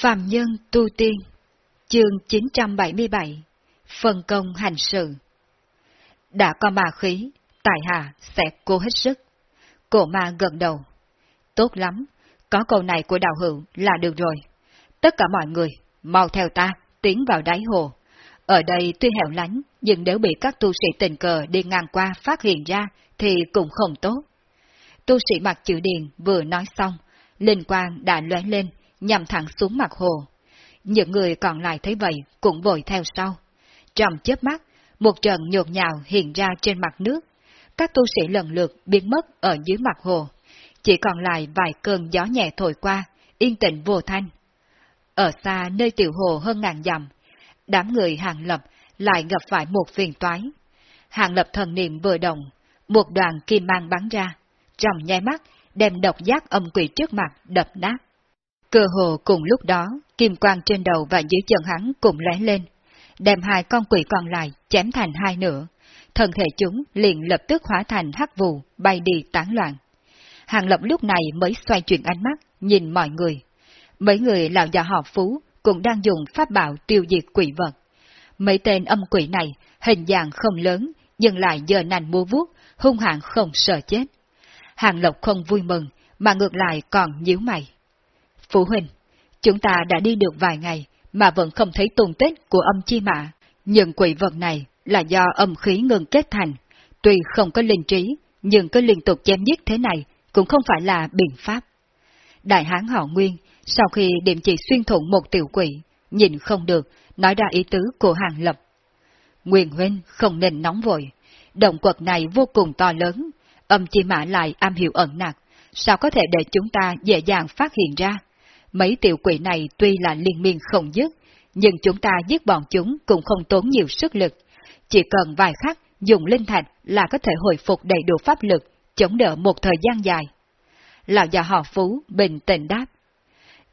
Phạm Nhân Tu Tiên Chương 977 Phân công hành sự Đã có ma khí, tài hạ sẽ cố hết sức. Cổ ma gần đầu. Tốt lắm, có câu này của đạo hữu là được rồi. Tất cả mọi người, mau theo ta, tiến vào đáy hồ. Ở đây tuy hẻo lánh, nhưng nếu bị các tu sĩ tình cờ đi ngang qua phát hiện ra, thì cũng không tốt. Tu sĩ mặc chữ điền vừa nói xong, linh quang đã lóe lên, nhằm thẳng xuống mặt hồ. Những người còn lại thấy vậy cũng vội theo sau. Trong chớp mắt, một trận nhột nhào hiện ra trên mặt nước. Các tu sĩ lần lượt biến mất ở dưới mặt hồ. Chỉ còn lại vài cơn gió nhẹ thổi qua, yên tĩnh vô thanh. Ở xa nơi tiểu hồ hơn ngàn dặm, đám người hàng lập lại gặp phải một phiền toái. Hàng lập thần niệm vừa động, một đoàn kim mang bắn ra, trong nháy mắt đem độc giác âm quỷ trước mặt đập nát. Cơ hồ cùng lúc đó, kim quang trên đầu và dưới chân hắn cùng lóe lên, đem hai con quỷ còn lại chém thành hai nửa. Thân thể chúng liền lập tức hóa thành hắc vụ, bay đi tán loạn. Hàng lập lúc này mới xoay chuyển ánh mắt, nhìn mọi người. Mấy người lão già họ phú cũng đang dùng pháp bảo tiêu diệt quỷ vật. Mấy tên âm quỷ này, hình dạng không lớn, nhưng lại giờ nành mua vuốt, hung hãn không sợ chết. Hàng Lộc không vui mừng, mà ngược lại còn nhíu mày. Phụ huynh, chúng ta đã đi được vài ngày, mà vẫn không thấy tung tích của âm chi mã. Những quỷ vật này là do âm khí ngừng kết thành. Tuy không có linh trí, nhưng cứ liên tục chém giết thế này cũng không phải là biện pháp. Đại hán họ Nguyên, sau khi điểm chỉ xuyên thủng một tiểu quỷ, nhìn không được, nói ra ý tứ của hàng lập. Nguyên huynh không nên nóng vội, động quật này vô cùng to lớn, âm chi mã lại am hiểu ẩn nặc, sao có thể để chúng ta dễ dàng phát hiện ra? Mấy tiểu quỷ này tuy là liên miên không dứt, nhưng chúng ta giết bọn chúng cũng không tốn nhiều sức lực. Chỉ cần vài khắc dùng linh thạch là có thể hồi phục đầy đủ pháp lực, chống đỡ một thời gian dài. Lão già họ Phú bình tĩnh đáp.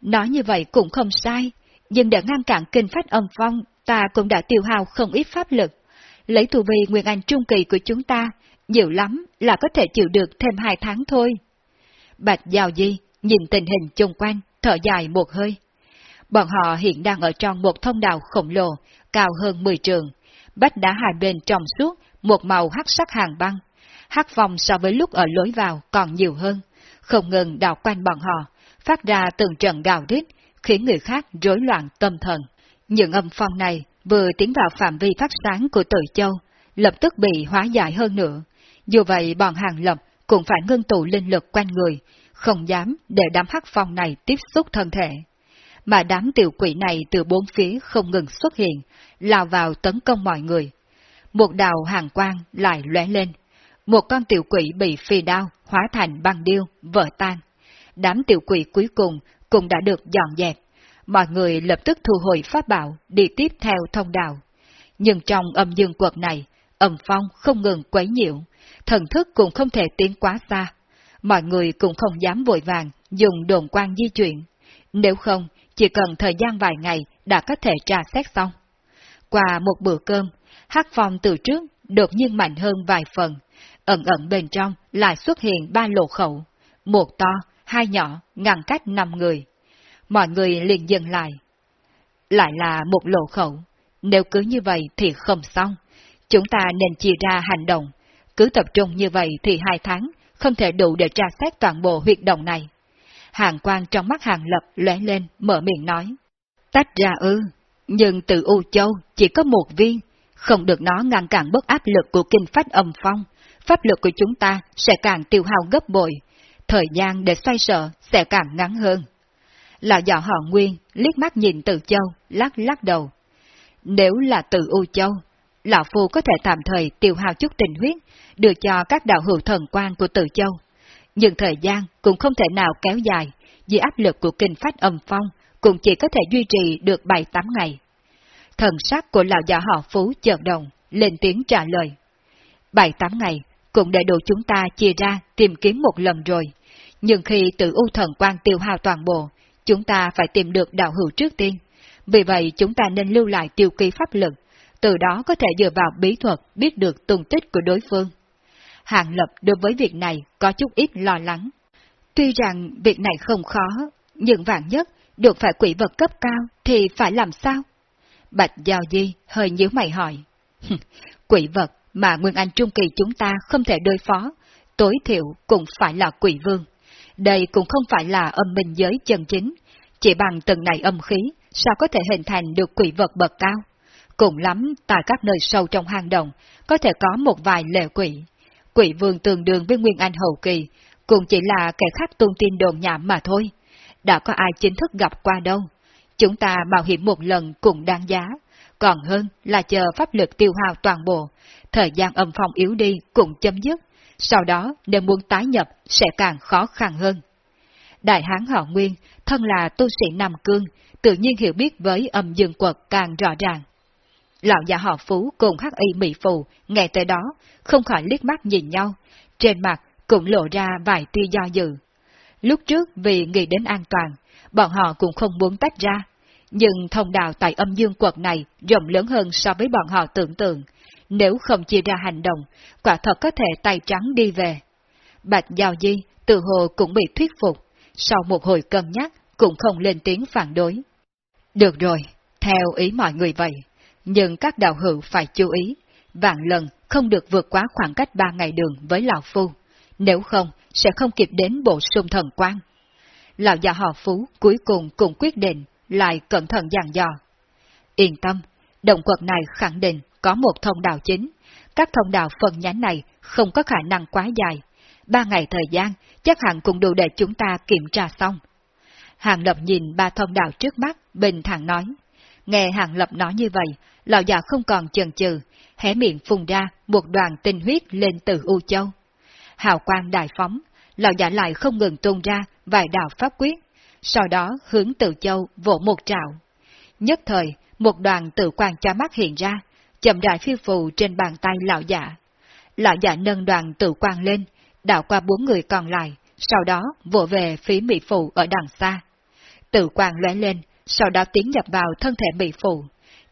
Nói như vậy cũng không sai, nhưng để ngăn cản kinh phách âm phong, ta cũng đã tiêu hao không ít pháp lực. Lấy tù vi Nguyên Anh Trung Kỳ của chúng ta, nhiều lắm là có thể chịu được thêm hai tháng thôi. Bạch Giao Di nhìn tình hình chung quanh, thở dài một hơi. Bọn họ hiện đang ở trong một thông đạo khổng lồ, cao hơn 10 trường. Bách đá hai bên trong suốt, một màu hắc sắc hàng băng. Hắc vòng so với lúc ở lối vào còn nhiều hơn, không ngừng đào quanh bọn họ, phát ra từng trận gào rít, khiến người khác rối loạn tâm thần. Những âm phong này vừa tiến vào phạm vi phát sáng của tử châu, lập tức bị hóa giải hơn nữa. Dù vậy bọn hàng lập cũng phải ngưng tụ linh lực quanh người, không dám để đám hắc phong này tiếp xúc thân thể. Mà đám tiểu quỷ này từ bốn phía không ngừng xuất hiện, lao vào tấn công mọi người. Một đào hàng quang lại lóe lên. Một con tiểu quỷ bị phi đao hóa thành băng điêu, vỡ tan. Đám tiểu quỷ cuối cùng cũng đã được dọn dẹp. Mọi người lập tức thu hồi pháp bảo đi tiếp theo thông đạo. Nhưng trong âm dương quật này, âm phong không ngừng quấy nhiễu, thần thức cũng không thể tiến quá xa. Mọi người cũng không dám vội vàng dùng đồn quan di chuyển. Nếu không, chỉ cần thời gian vài ngày đã có thể tra xét xong. Qua một bữa cơm, hắc phong từ trước đột nhiên mạnh hơn vài phần, ẩn ẩn bên trong lại xuất hiện ba lỗ khẩu, một to, hai nhỏ, ngăn cách năm người. Mọi người liền dừng lại. Lại là một lỗ khẩu, nếu cứ như vậy thì không xong. Chúng ta nên chia ra hành động, cứ tập trung như vậy thì hai tháng không thể đủ để tra xét toàn bộ huyệt động này. Hàng quan trong mắt hàng lập lóe lên, mở miệng nói. Tách ra ư, nhưng từ U Châu chỉ có một viên, không được nó ngăn cản bất áp lực của kinh phách âm phong, pháp lực của chúng ta sẽ càng tiêu hao gấp bội, thời gian để xoay sở sẽ càng ngắn hơn. Lão già họ Nguyên liếc mắt nhìn từ châu, lắc lắc đầu. Nếu là từ U Châu, Lão Phu có thể tạm thời tiêu hao chút tình huyết, đưa cho các đạo hữu thần quan của tự Châu. Nhưng thời gian cũng không thể nào kéo dài, vì áp lực của kinh phách âm phong cũng chỉ có thể duy trì được 7-8 ngày. Thần sắc của lão già họ Phú chợt đồng, lên tiếng trả lời. 7-8 ngày cũng để đủ chúng ta chia ra tìm kiếm một lần rồi. Nhưng khi tự u thần quan tiêu hao toàn bộ, chúng ta phải tìm được đạo hữu trước tiên. Vì vậy chúng ta nên lưu lại tiêu ký pháp lực, từ đó có thể dựa vào bí thuật biết được tung tích của đối phương. Hàng Lập đối với việc này có chút ít lo lắng. Tuy rằng việc này không khó, nhưng vạn nhất được phải quỷ vật cấp cao thì phải làm sao? Bạch Giao Di hơi nhíu mày hỏi. quỷ vật mà Nguyên Anh Trung Kỳ chúng ta không thể đối phó, tối thiểu cũng phải là quỷ vương. Đây cũng không phải là âm minh giới chân chính, chỉ bằng từng này âm khí, sao có thể hình thành được quỷ vật bậc cao? Cùng lắm, tại các nơi sâu trong hang động, có thể có một vài lệ quỷ. Quỷ vương tương đương với Nguyên Anh hậu kỳ, cũng chỉ là kẻ khác tung tin đồn nhảm mà thôi. Đã có ai chính thức gặp qua đâu. Chúng ta bảo hiểm một lần cũng đáng giá, còn hơn là chờ pháp lực tiêu hao toàn bộ, thời gian âm phong yếu đi cũng chấm dứt, sau đó nếu muốn tái nhập sẽ càng khó khăn hơn. Đại hán họ Nguyên, thân là tu sĩ Nam Cương, tự nhiên hiểu biết với âm dương quật càng rõ ràng. Lão già họ Phú cùng hắc y mỹ phù, nghe tới đó, không khỏi liếc mắt nhìn nhau, trên mặt cũng lộ ra vài tia do dự. Lúc trước vì nghĩ đến an toàn, bọn họ cũng không muốn tách ra, nhưng thông đạo tại âm dương quật này rộng lớn hơn so với bọn họ tưởng tượng, nếu không chia ra hành động, quả thật có thể tay trắng đi về. Bạch Giao Di tự hồ cũng bị thuyết phục, sau một hồi cân nhắc cũng không lên tiếng phản đối. Được rồi, theo ý mọi người vậy, nhưng các đạo hữu phải chú ý, vạn lần không được vượt quá khoảng cách ba ngày đường với Lão Phu, nếu không sẽ không kịp đến bổ sung thần quan. Lão già họ Phú cuối cùng cũng quyết định, lại cẩn thận dàn dò. Yên tâm, động quật này khẳng định có một thông đạo chính, các thông đạo phần nhánh này không có khả năng quá dài. Ba ngày thời gian chắc hẳn cũng đủ để chúng ta kiểm tra xong. Hàng Lập nhìn ba thông đạo trước mắt, bình thản nói. Nghe Hàng Lập nói như vậy, lão già không còn chần chừ, hé miệng phun ra một đoàn tinh huyết lên từ U Châu. Hào quang đại phóng, lão già lại không ngừng tung ra vài đạo pháp quyết, sau đó hướng từ châu vỗ một trạo. Nhất thời, một đoàn tự quan cho mắt hiện ra, chậm rãi phi phù trên bàn tay lão giả. Lão giả nâng đoàn tự quan lên, đảo qua bốn người còn lại, sau đó vỗ về phía mỹ phụ ở đằng xa. Tự quan lóe lên, sau đó tiến nhập vào thân thể mỹ phụ.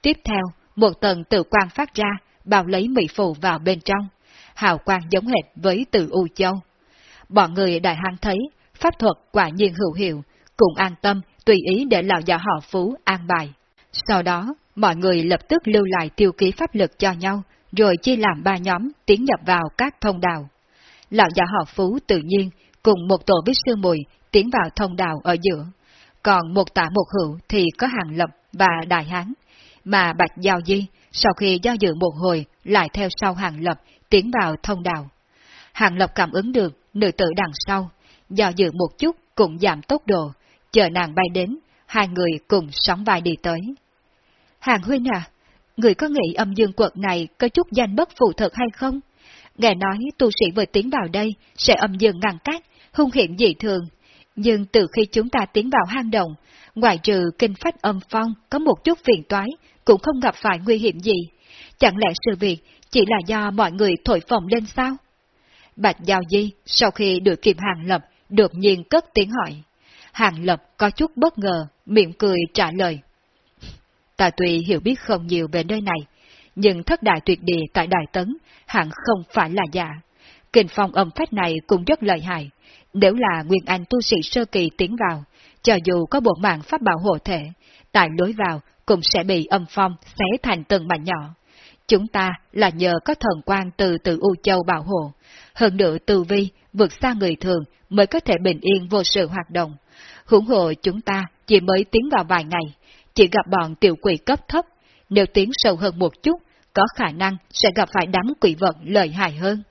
Tiếp theo, một tầng tự quang phát ra, bao lấy mỹ phụ vào bên trong. Hào quang giống hệt với từ U Châu. Bọn người đại hang thấy, pháp thuật quả nhiên hữu hiệu, cùng an tâm, tùy ý để lão già họ phú an bài. Sau đó, mọi người lập tức lưu lại tiêu ký pháp lực cho nhau, rồi chia làm ba nhóm tiến nhập vào các thông đạo. Lão già họ phú tự nhiên cùng một tổ bích sư mùi tiến vào thông đạo ở giữa, còn một tả một hữu thì có hàng lập và đại hán, mà bạch giao di sau khi do dự một hồi lại theo sau hàng lập tiến vào thông đạo. Hàng lập cảm ứng được nữ tử đằng sau, do dự một chút cũng giảm tốc độ, chờ nàng bay đến, hai người cùng sóng vai đi tới. Hàng huynh à, người có nghĩ âm dương quật này có chút danh bất phụ thực hay không? Nghe nói tu sĩ vừa tiến vào đây sẽ âm dương ngăn cách, hung hiểm dị thường. Nhưng từ khi chúng ta tiến vào hang động, ngoại trừ kinh phách âm phong có một chút phiền toái, cũng không gặp phải nguy hiểm gì. Chẳng lẽ sự việc chỉ là do mọi người thổi phồng lên sao? Bạch Giao Di sau khi được kịp hàng lập, đột nhiên cất tiếng hỏi. Hàng lập có chút bất ngờ, miệng cười trả lời. Ta tuy hiểu biết không nhiều về nơi này, nhưng thất đại tuyệt địa tại Đại Tấn hẳn không phải là giả. Kinh phong âm phách này cũng rất lợi hại. Nếu là Nguyên Anh tu sĩ sơ kỳ tiến vào, cho dù có bộ mạng pháp bảo hộ thể, tại lối vào cũng sẽ bị âm phong xé thành từng mảnh nhỏ. Chúng ta là nhờ có thần quan từ từ U Châu bảo hộ, hơn nữa từ vi vượt xa người thường mới có thể bình yên vô sự hoạt động. Hưởng hộ chúng ta chỉ mới tiến vào vài ngày, chỉ gặp bọn tiểu quỷ cấp thấp, nếu tiến sâu hơn một chút, có khả năng sẽ gặp phải đám quỷ vật lợi hại hơn.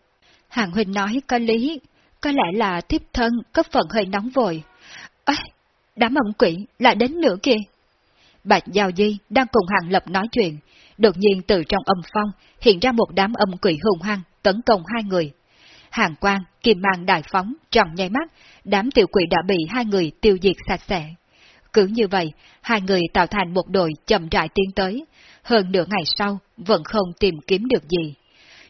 Hàng Huynh nói có lý, có lẽ là tiếp thân có phần hơi nóng vội. Ê, đám âm quỷ lại đến nữa kìa. Bạch Giao Di đang cùng Hàng Lập nói chuyện, đột nhiên từ trong âm phong hiện ra một đám âm quỷ hùng hăng tấn công hai người. Hàng quang, kim mang đại phóng, trong nháy mắt, đám tiểu quỷ đã bị hai người tiêu diệt sạch sẽ. Cứ như vậy, hai người tạo thành một đội chậm rãi tiến tới, hơn nửa ngày sau vẫn không tìm kiếm được gì.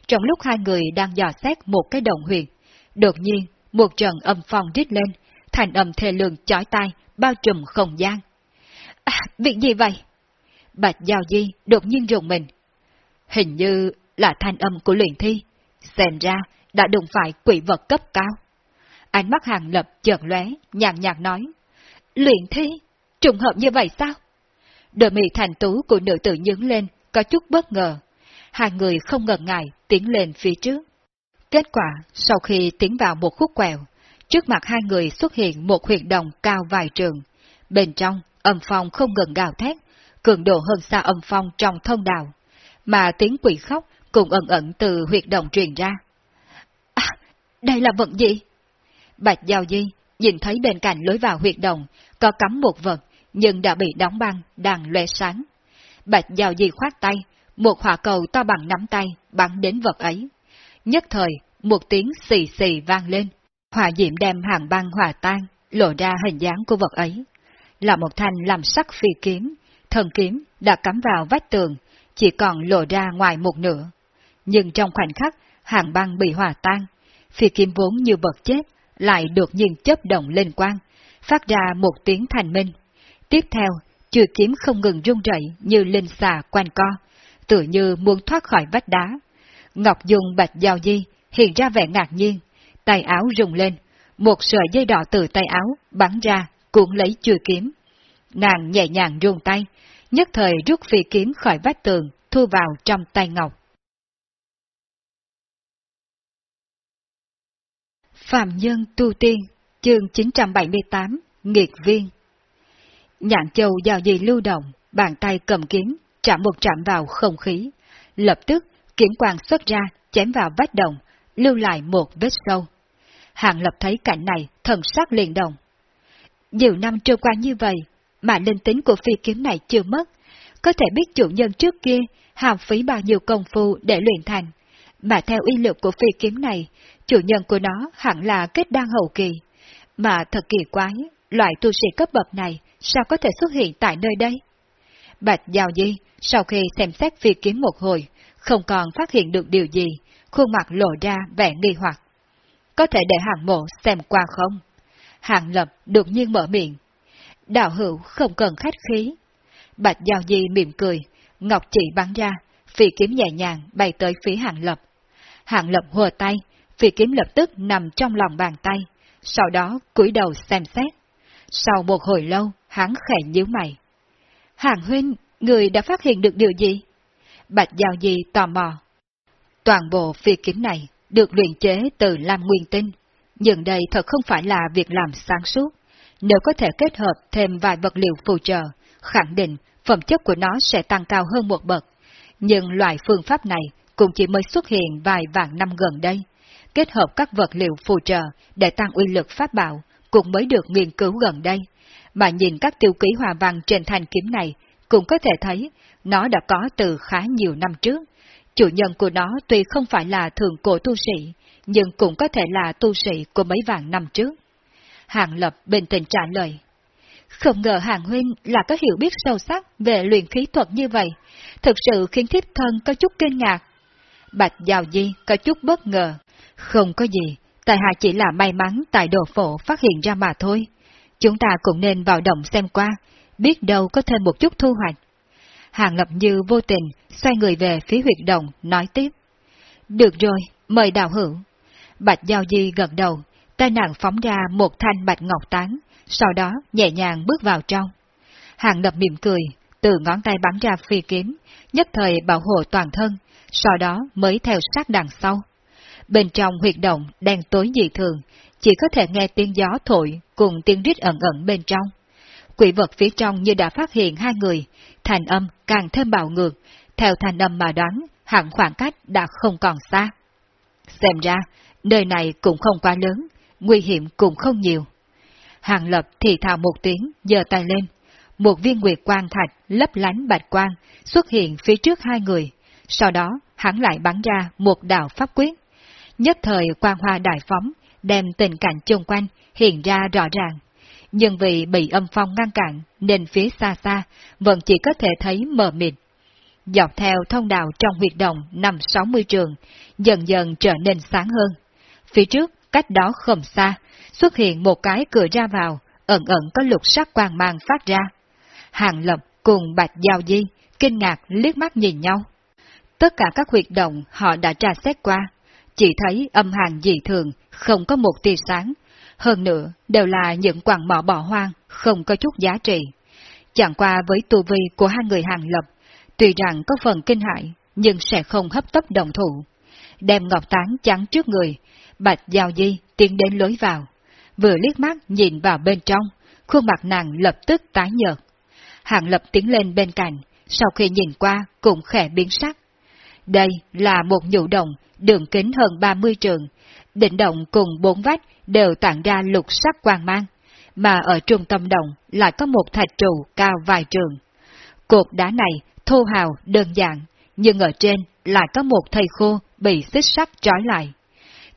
Trong lúc hai người đang dò xét một cái đồng huyền, đột nhiên một trận âm phong rít lên, thành âm thê lương chói tai, bao trùm không gian. À, việc gì vậy? Bạch Giao Di đột nhiên rùng mình. Hình như là thanh âm của luyện thi, xem ra đã đụng phải quỷ vật cấp cao. Ánh mắt hàng lập chợt lóe, nhàn nhạt nói. Luyện thi? trùng hợp như vậy sao? Đôi mì thành tú của nữ tử nhướng lên, có chút bất ngờ. Hai người không ngần ngại tiến lên phía trước. Kết quả, sau khi tiến vào một khúc quẹo, trước mặt hai người xuất hiện một huyệt đồng cao vài trường. Bên trong, âm phong không ngừng gào thét, cường độ hơn xa âm phong trong thông đạo, mà tiếng quỷ khóc cũng ẩn ẩn từ huyệt động truyền ra. À, đây là vật gì? Bạch Giao Di nhìn thấy bên cạnh lối vào huyệt động có cắm một vật, nhưng đã bị đóng băng, đang loe sáng. Bạch Giao Di khoát tay, một hỏa cầu to bằng nắm tay bắn đến vật ấy. Nhất thời, một tiếng xì xì vang lên, hỏa diệm đem hàng băng hòa tan, lộ ra hình dáng của vật ấy. Là một thanh làm sắc phi kiếm, thần kiếm đã cắm vào vách tường, chỉ còn lộ ra ngoài một nửa. Nhưng trong khoảnh khắc, hàng băng bị hòa tan, phi kiếm vốn như vật chết, lại đột nhiên chấp động lên quang, phát ra một tiếng thành minh. Tiếp theo, chùi kiếm không ngừng rung rẩy như linh xà quanh co, tự như muốn thoát khỏi vách đá. Ngọc Dung bạch giao di hiện ra vẻ ngạc nhiên, tay áo rung lên, một sợi dây đỏ từ tay áo bắn ra, cuộn lấy chuôi kiếm. Nàng nhẹ nhàng rung tay, nhất thời rút phi kiếm khỏi vách tường, thu vào trong tay Ngọc. Phạm Nhân Tu Tiên, chương 978, Nghiệt Viên Nhạn châu giao gì lưu động, bàn tay cầm kiếm, chạm một chạm vào không khí. Lập tức, kiếm quang xuất ra, chém vào vách đồng, lưu lại một vết sâu. Hàng lập thấy cảnh này, thần sắc liền đồng Nhiều năm trôi qua như vậy, mà linh tính của phi kiếm này chưa mất, có thể biết chủ nhân trước kia hàm phí bao nhiêu công phu để luyện thành, mà theo uy lực của phi kiếm này, chủ nhân của nó hẳn là kết đan hậu kỳ. Mà thật kỳ quái, loại tu sĩ cấp bậc này sao có thể xuất hiện tại nơi đây? Bạch Giao Di, sau khi xem xét phi kiếm một hồi, không còn phát hiện được điều gì, khuôn mặt lộ ra vẻ nghi hoặc. Có thể để hạng mộ xem qua không? hạng lập đột nhiên mở miệng. Đạo hữu không cần khách khí. Bạch Giao Di mỉm cười, ngọc chỉ bắn ra, phi kiếm nhẹ nhàng bay tới phía hạng lập. hạng lập hùa tay, phi kiếm lập tức nằm trong lòng bàn tay, sau đó cúi đầu xem xét. Sau một hồi lâu, hắn khẽ nhíu mày. Hàng huynh, người đã phát hiện được điều gì? Bạch Giao Di tò mò. Toàn bộ phi kiếm này được luyện chế từ Lam Nguyên Tinh, nhưng đây thật không phải là việc làm sáng suốt. Nếu có thể kết hợp thêm vài vật liệu phù trợ, khẳng định phẩm chất của nó sẽ tăng cao hơn một bậc. Nhưng loại phương pháp này cũng chỉ mới xuất hiện vài vạn năm gần đây. Kết hợp các vật liệu phù trợ để tăng uy lực pháp bảo cũng mới được nghiên cứu gần đây. Mà nhìn các tiêu ký hòa văn trên thanh kiếm này, cũng có thể thấy nó đã có từ khá nhiều năm trước. Chủ nhân của nó tuy không phải là thường cổ tu sĩ, nhưng cũng có thể là tu sĩ của mấy vạn năm trước. Hàng Lập bình tĩnh trả lời. Không ngờ Hàng Huynh là có hiểu biết sâu sắc về luyện khí thuật như vậy, thực sự khiến thiếp thân có chút kinh ngạc. Bạch Giao Di có chút bất ngờ. Không có gì, tại hạ chỉ là may mắn tại đồ phổ phát hiện ra mà thôi. Chúng ta cũng nên vào động xem qua, biết đâu có thêm một chút thu hoạch. Hàng Lập Như vô tình xoay người về phía huyệt động, nói tiếp. Được rồi, mời đạo hữu. Bạch Giao Di gật đầu, tay nàng phóng ra một thanh bạch ngọc tán, sau đó nhẹ nhàng bước vào trong. Hàng Lập mỉm cười, từ ngón tay bắn ra phi kiếm, nhất thời bảo hộ toàn thân, sau đó mới theo sát đằng sau. Bên trong huyệt động đen tối dị thường, chỉ có thể nghe tiếng gió thổi cùng tiếng rít ẩn ẩn bên trong. Quỷ vật phía trong như đã phát hiện hai người, thành âm càng thêm bạo ngược, theo thành âm mà đoán, hẳn khoảng cách đã không còn xa. Xem ra, nơi này cũng không quá lớn, nguy hiểm cũng không nhiều. Hàng lập thì thào một tiếng, giơ tay lên. Một viên nguyệt quang thạch lấp lánh bạch quang xuất hiện phía trước hai người, sau đó hắn lại bắn ra một đạo pháp quyết. Nhất thời quang hoa đại phóng, đem tình cảnh chung quanh hiện ra rõ ràng. Nhưng vì bị âm phong ngăn cản, nên phía xa xa vẫn chỉ có thể thấy mờ mịt. Dọc theo thông đạo trong huyệt động nằm 60 trường, dần dần trở nên sáng hơn. Phía trước, cách đó không xa, xuất hiện một cái cửa ra vào, ẩn ẩn có lục sắc quang mang phát ra. Hàng Lập cùng Bạch Giao Di kinh ngạc liếc mắt nhìn nhau. Tất cả các huyệt động họ đã tra xét qua, chỉ thấy âm hàng dị thường, không có một tia sáng. Hơn nữa, đều là những quặng mỏ bỏ hoang, không có chút giá trị. Chẳng qua với tu vi của hai người hàng lập, tuy rằng có phần kinh hại, nhưng sẽ không hấp tấp đồng thủ. Đem ngọc tán chắn trước người, bạch giao di tiến đến lối vào. Vừa liếc mắt nhìn vào bên trong, khuôn mặt nàng lập tức tái nhợt. Hàng lập tiến lên bên cạnh, sau khi nhìn qua cũng khẽ biến sắc. Đây là một nhũ đồng, đường kính hơn 30 trường, đỉnh động cùng bốn vách đều tản ra lục sắc quang mang, mà ở trung tâm động lại có một thạch trụ cao vài trường. Cột đá này thô hào đơn giản, nhưng ở trên lại có một thầy khô bị xích sắt trói lại.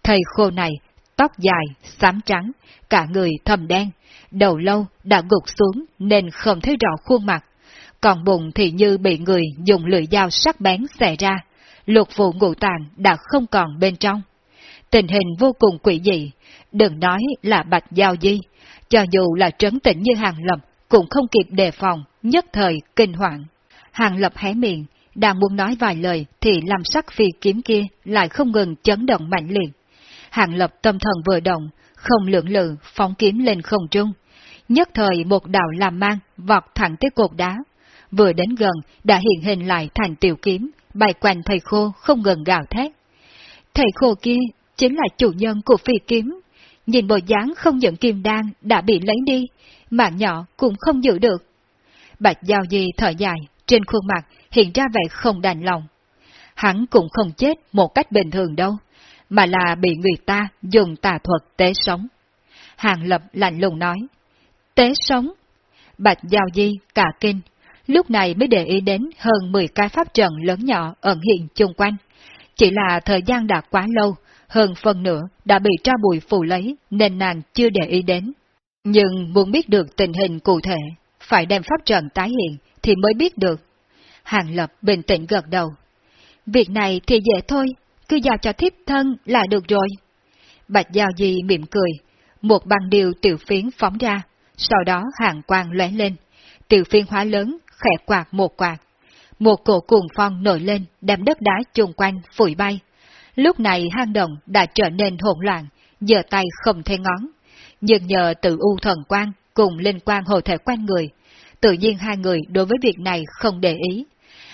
Thầy khô này, tóc dài, xám trắng, cả người thầm đen, đầu lâu đã gục xuống nên không thấy rõ khuôn mặt, còn bụng thì như bị người dùng lưỡi dao sắc bén xẻ ra, lục vụ ngũ tạng đã không còn bên trong. Tình hình vô cùng quỷ dị, đừng nói là bạch giao di, cho dù là trấn tĩnh như hàng lập cũng không kịp đề phòng, nhất thời kinh hoàng. Hàng lập hé miệng, đang muốn nói vài lời thì làm sắc phi kiếm kia lại không ngừng chấn động mạnh liệt. Hàng lập tâm thần vừa động, không lưỡng lự phóng kiếm lên không trung. Nhất thời một đạo làm mang vọt thẳng tới cột đá. Vừa đến gần đã hiện hình lại thành tiểu kiếm, bay quanh thầy khô không ngừng gào thét. Thầy khô kia chính là chủ nhân của phi kiếm. Nhìn bộ dáng không những kim đan đã bị lấy đi, mạng nhỏ cũng không giữ được. Bạch Giao Di thở dài, trên khuôn mặt hiện ra vẻ không đành lòng. Hắn cũng không chết một cách bình thường đâu, mà là bị người ta dùng tà thuật tế sống. Hàng Lập lạnh lùng nói, tế sống? Bạch Giao Di cả kinh, lúc này mới để ý đến hơn 10 cái pháp trận lớn nhỏ ẩn hiện chung quanh. Chỉ là thời gian đã quá lâu, hơn phần nữa đã bị tra bùi phù lấy nên nàng chưa để ý đến. Nhưng muốn biết được tình hình cụ thể, phải đem pháp trận tái hiện thì mới biết được. Hàng Lập bình tĩnh gật đầu. Việc này thì dễ thôi, cứ giao cho thiếp thân là được rồi. Bạch Giao Di mỉm cười, một băng điều tiểu phiến phóng ra, sau đó hàng quang lóe lên, tiểu phiến hóa lớn, khẽ quạt một quạt. Một cổ cuồng phong nổi lên, đem đất đá chung quanh, phủi bay. Lúc này hang động đã trở nên hỗn loạn, giờ tay không thể ngón. Nhưng nhờ tự u thần quan cùng linh quan hồ thể quanh người, tự nhiên hai người đối với việc này không để ý.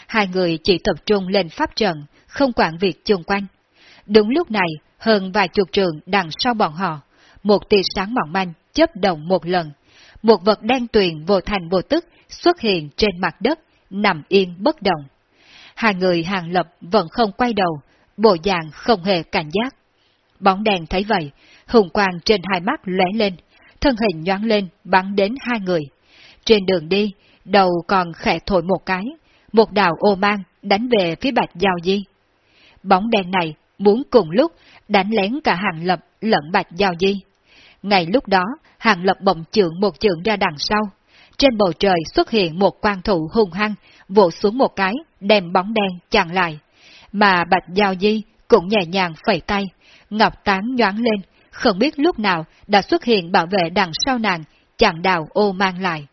Hai người chỉ tập trung lên pháp trận, không quản việc chung quanh. Đúng lúc này, hơn vài chục trường đằng sau bọn họ, một tia sáng mỏng manh chớp động một lần. Một vật đen tuyền vô thành vô tức xuất hiện trên mặt đất, nằm yên bất động. Hai người hàng lập vẫn không quay đầu, bộ dạng không hề cảnh giác. Bóng đèn thấy vậy, hùng quang trên hai mắt lóe lên, thân hình nhoáng lên bắn đến hai người. Trên đường đi, đầu còn khẽ thổi một cái, một đạo ô mang đánh về phía bạch giao di. Bóng đèn này muốn cùng lúc đánh lén cả hàng lập lẫn bạch giao di. Ngay lúc đó, hàng lập bỗng trưởng một trường ra đằng sau. Trên bầu trời xuất hiện một quan thủ hung hăng, vỗ xuống một cái, đem bóng đen chặn lại. Mà bạch giao di cũng nhẹ nhàng phẩy tay, ngọc tán nhoáng lên, không biết lúc nào đã xuất hiện bảo vệ đằng sau nàng, chàng đào ô mang lại.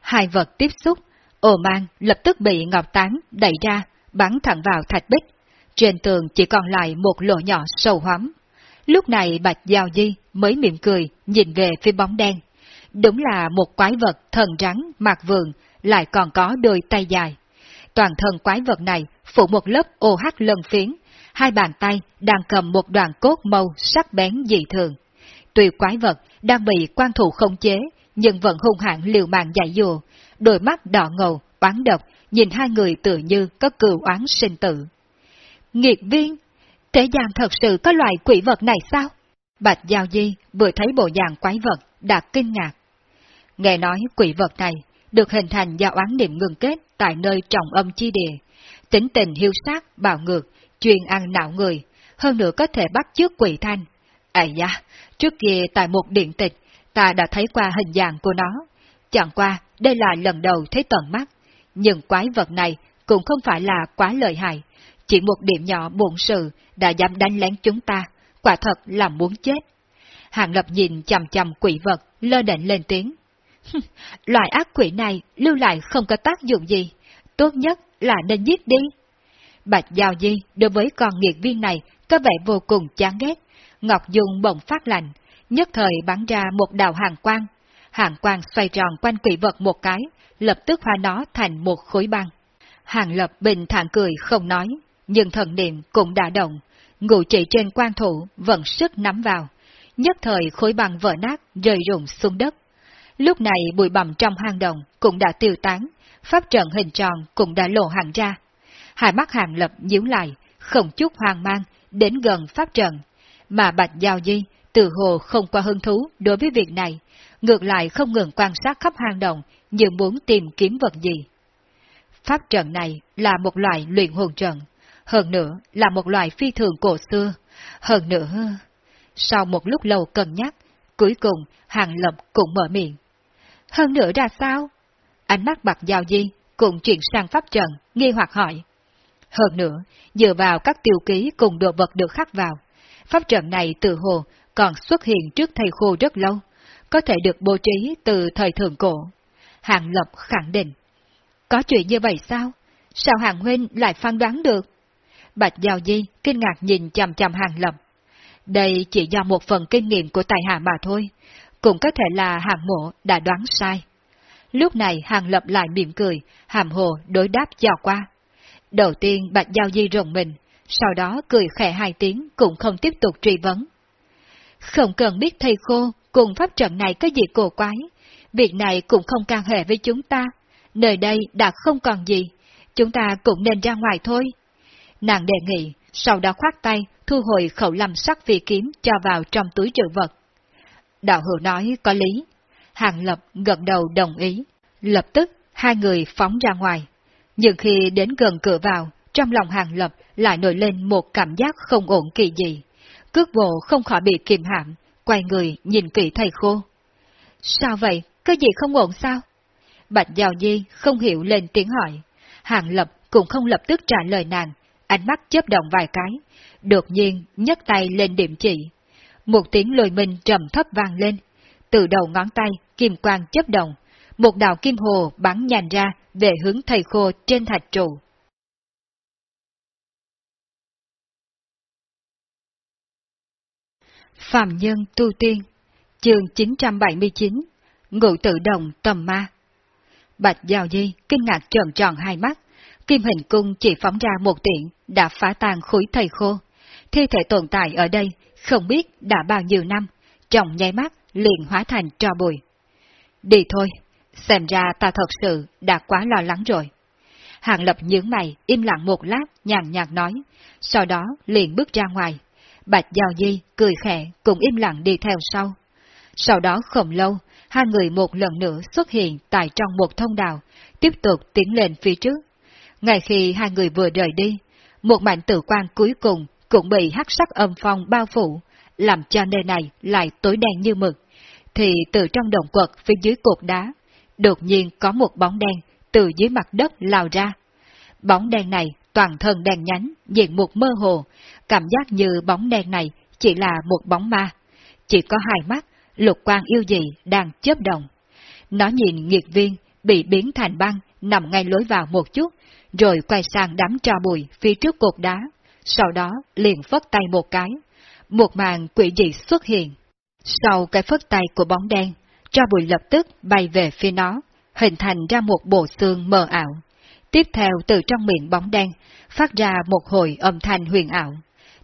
Hai vật tiếp xúc, ô mang lập tức bị ngọc tán đẩy ra, bắn thẳng vào thạch bích. Trên tường chỉ còn lại một lỗ nhỏ sâu hoắm. Lúc này Bạch Giao Di mới mỉm cười, nhìn về phía bóng đen. Đúng là một quái vật thần rắn, mạc vườn, lại còn có đôi tay dài. Toàn thân quái vật này phủ một lớp ô OH lân phiến, hai bàn tay đang cầm một đoàn cốt màu sắc bén dị thường. tùy quái vật đang bị quan thủ không chế, nhưng vẫn hung hãn liều mạng dạy dùa, đôi mắt đỏ ngầu, oán độc, nhìn hai người tự như có cừu oán sinh tử. Nghiệt viên, thế gian thật sự có loại quỷ vật này sao? Bạch Giao Di vừa thấy bộ dạng quái vật, đã kinh ngạc. Nghe nói quỷ vật này được hình thành do oán niệm ngừng kết tại nơi trọng âm chi địa, tính tình hiếu sát, bạo ngược, chuyên ăn não người, hơn nữa có thể bắt chước quỷ thanh. Ây da, trước kia tại một điện tịch, ta đã thấy qua hình dạng của nó. Chẳng qua, đây là lần đầu thấy tận mắt, nhưng quái vật này cũng không phải là quá lợi hại, chỉ một điểm nhỏ buồn sự đã dám đánh lén chúng ta, quả thật là muốn chết. Hàng lập nhìn chầm chầm quỷ vật, lơ định lên tiếng. Loại ác quỷ này lưu lại không có tác dụng gì, tốt nhất là nên giết đi. Bạch Giao Di đối với con nghiệt viên này có vẻ vô cùng chán ghét, Ngọc Dung bỗng phát lạnh, nhất thời bắn ra một đạo hàng quang. hàng quang xoay tròn quanh quỷ vật một cái, lập tức hóa nó thành một khối băng. Hàng lập bình thản cười không nói, nhưng thần niệm cũng đã động, ngụ trị trên quan thủ vẫn sức nắm vào. Nhất thời khối băng vỡ nát rơi rụng xuống đất. Lúc này bụi bặm trong hang động cũng đã tiêu tán, pháp trận hình tròn cũng đã lộ hàng ra. Hai mắt hàng lập nhíu lại, không chút hoang mang, đến gần pháp trận. Mà Bạch Giao Di tự hồ không qua hứng thú đối với việc này, ngược lại không ngừng quan sát khắp hang động như muốn tìm kiếm vật gì. Pháp trận này là một loại luyện hồn trận, hơn nữa là một loại phi thường cổ xưa, hơn nữa... Sau một lúc lâu cân nhắc, cuối cùng Hàng Lập cũng mở miệng. Hơn nữa ra sao? Ánh mắt bạc giao di cũng chuyển sang pháp trận, nghi hoặc hỏi. Hơn nữa, dựa vào các tiêu ký cùng đồ vật được khắc vào, pháp trận này từ hồ còn xuất hiện trước thầy khô rất lâu, có thể được bố trí từ thời thượng cổ. Hàng Lập khẳng định. Có chuyện như vậy sao? Sao Hàng Huynh lại phán đoán được? Bạch Giao Di kinh ngạc nhìn chằm chằm Hàng Lập. Đây chỉ do một phần kinh nghiệm của tài hạ mà thôi, cũng có thể là Hàng Mộ đã đoán sai. Lúc này Hàng Lập lại mỉm cười, hàm hồ đối đáp dò qua. Đầu tiên Bạch Giao Di rồng mình, sau đó cười khẽ hai tiếng cũng không tiếp tục truy vấn. Không cần biết thầy khô cùng pháp trận này có gì cổ quái, việc này cũng không can hệ với chúng ta, nơi đây đã không còn gì, chúng ta cũng nên ra ngoài thôi. Nàng đề nghị, sau đó khoát tay, thu hồi khẩu lâm sắc phi kiếm cho vào trong túi trữ vật. Đạo hữu nói có lý. Hàng Lập gật đầu đồng ý. Lập tức, hai người phóng ra ngoài. Nhưng khi đến gần cửa vào, trong lòng Hàng Lập lại nổi lên một cảm giác không ổn kỳ dị. Cước bộ không khỏi bị kìm hãm, quay người nhìn kỹ thầy khô. Sao vậy? Có gì không ổn sao? Bạch Giao Di không hiểu lên tiếng hỏi. Hàng Lập cũng không lập tức trả lời nàng, ánh mắt chớp động vài cái, đột nhiên nhấc tay lên điểm chỉ. Một tiếng lôi mình trầm thấp vang lên, từ đầu ngón tay kim quang chớp động, một đạo kim hồ bắn nhành ra về hướng thầy khô trên thạch trụ. Phạm Nhân Tu Tiên Chương 979 Ngụ tự động tầm ma Bạch Giao Di kinh ngạc trợn tròn hai mắt, kim hình cung chỉ phóng ra một tiện đã phá tan khối thầy khô. Thi thể tồn tại ở đây không biết đã bao nhiêu năm, trong nháy mắt liền hóa thành trò bụi. Đi thôi, xem ra ta thật sự đã quá lo lắng rồi. Hàng lập nhướng mày, im lặng một lát, nhàn nhạt nói, sau đó liền bước ra ngoài. Bạch Giao Di cười khẽ, cũng im lặng đi theo sau. Sau đó không lâu, hai người một lần nữa xuất hiện tại trong một thông đạo, tiếp tục tiến lên phía trước. Ngay khi hai người vừa rời đi, một mảnh tử quan cuối cùng cũng bị hắc sắc âm phong bao phủ, làm cho nơi này lại tối đen như mực. Thì từ trong động quật phía dưới cột đá, đột nhiên có một bóng đen từ dưới mặt đất lao ra. Bóng đen này toàn thân đen nhánh, diện một mơ hồ, cảm giác như bóng đen này chỉ là một bóng ma. Chỉ có hai mắt, lục quang yêu dị đang chớp động. Nó nhìn nghiệt viên, bị biến thành băng, nằm ngay lối vào một chút, rồi quay sang đám tro bụi phía trước cột đá, sau đó liền phất tay một cái. Một màn quỷ dị xuất hiện. Sau cái phất tay của bóng đen, cho bụi lập tức bay về phía nó, hình thành ra một bộ xương mờ ảo. Tiếp theo từ trong miệng bóng đen, phát ra một hồi âm thanh huyền ảo.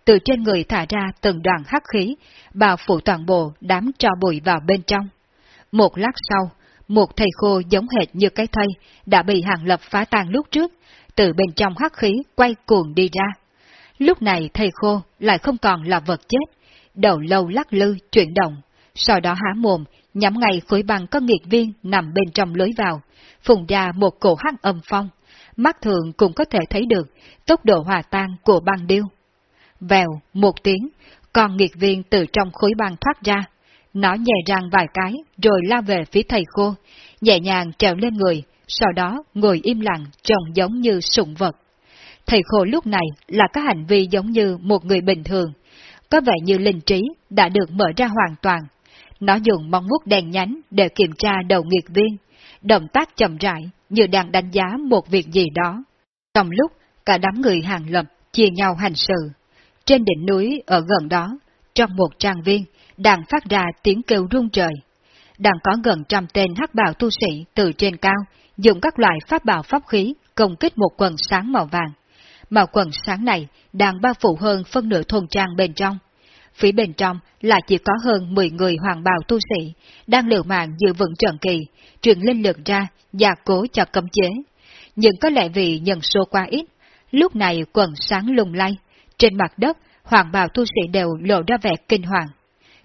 Từ trên người thả ra từng đoàn hắc khí, bao phủ toàn bộ đám trò bụi vào bên trong. Một lát sau, một thầy khô giống hệt như cái thây đã bị hàng lập phá tan lúc trước, từ bên trong hắc khí quay cuồng đi ra. Lúc này thầy khô lại không còn là vật chết, đầu lâu lắc lư chuyển động, sau đó há mồm, nhắm ngay khối băng có nghiệt viên nằm bên trong lối vào, phùng ra một cổ hắc âm phong. Mắt thường cũng có thể thấy được tốc độ hòa tan của băng điêu. Vèo, một tiếng, con nghiệt viên từ trong khối băng thoát ra. Nó nhẹ răng vài cái, rồi lao về phía thầy khô, nhẹ nhàng trèo lên người, sau đó ngồi im lặng trông giống như sụng vật. Thầy khô lúc này là các hành vi giống như một người bình thường, có vẻ như linh trí đã được mở ra hoàn toàn. Nó dùng mong vuốt đèn nhánh để kiểm tra đầu nghiệt viên, động tác chậm rãi như đang đánh giá một việc gì đó. Trong lúc cả đám người hàng lập chia nhau hành sự, trên đỉnh núi ở gần đó, trong một trang viên, đang phát ra tiếng kêu rung trời. đang có gần trăm tên hắc bào tu sĩ từ trên cao, dùng các loại pháp bảo pháp khí công kích một quần sáng màu vàng. Màu quần sáng này đang bao phủ hơn phân nửa thôn trang bên trong. Phía bên trong là chỉ có hơn 10 người hoàng bào tu sĩ, đang liều mạng giữ vững trận kỳ, truyền linh lực ra, gia cố cho cấm chế. Nhưng có lẽ vì nhân số quá ít, lúc này quần sáng lung lay, trên mặt đất hoàng bào tu sĩ đều lộ ra vẻ kinh hoàng.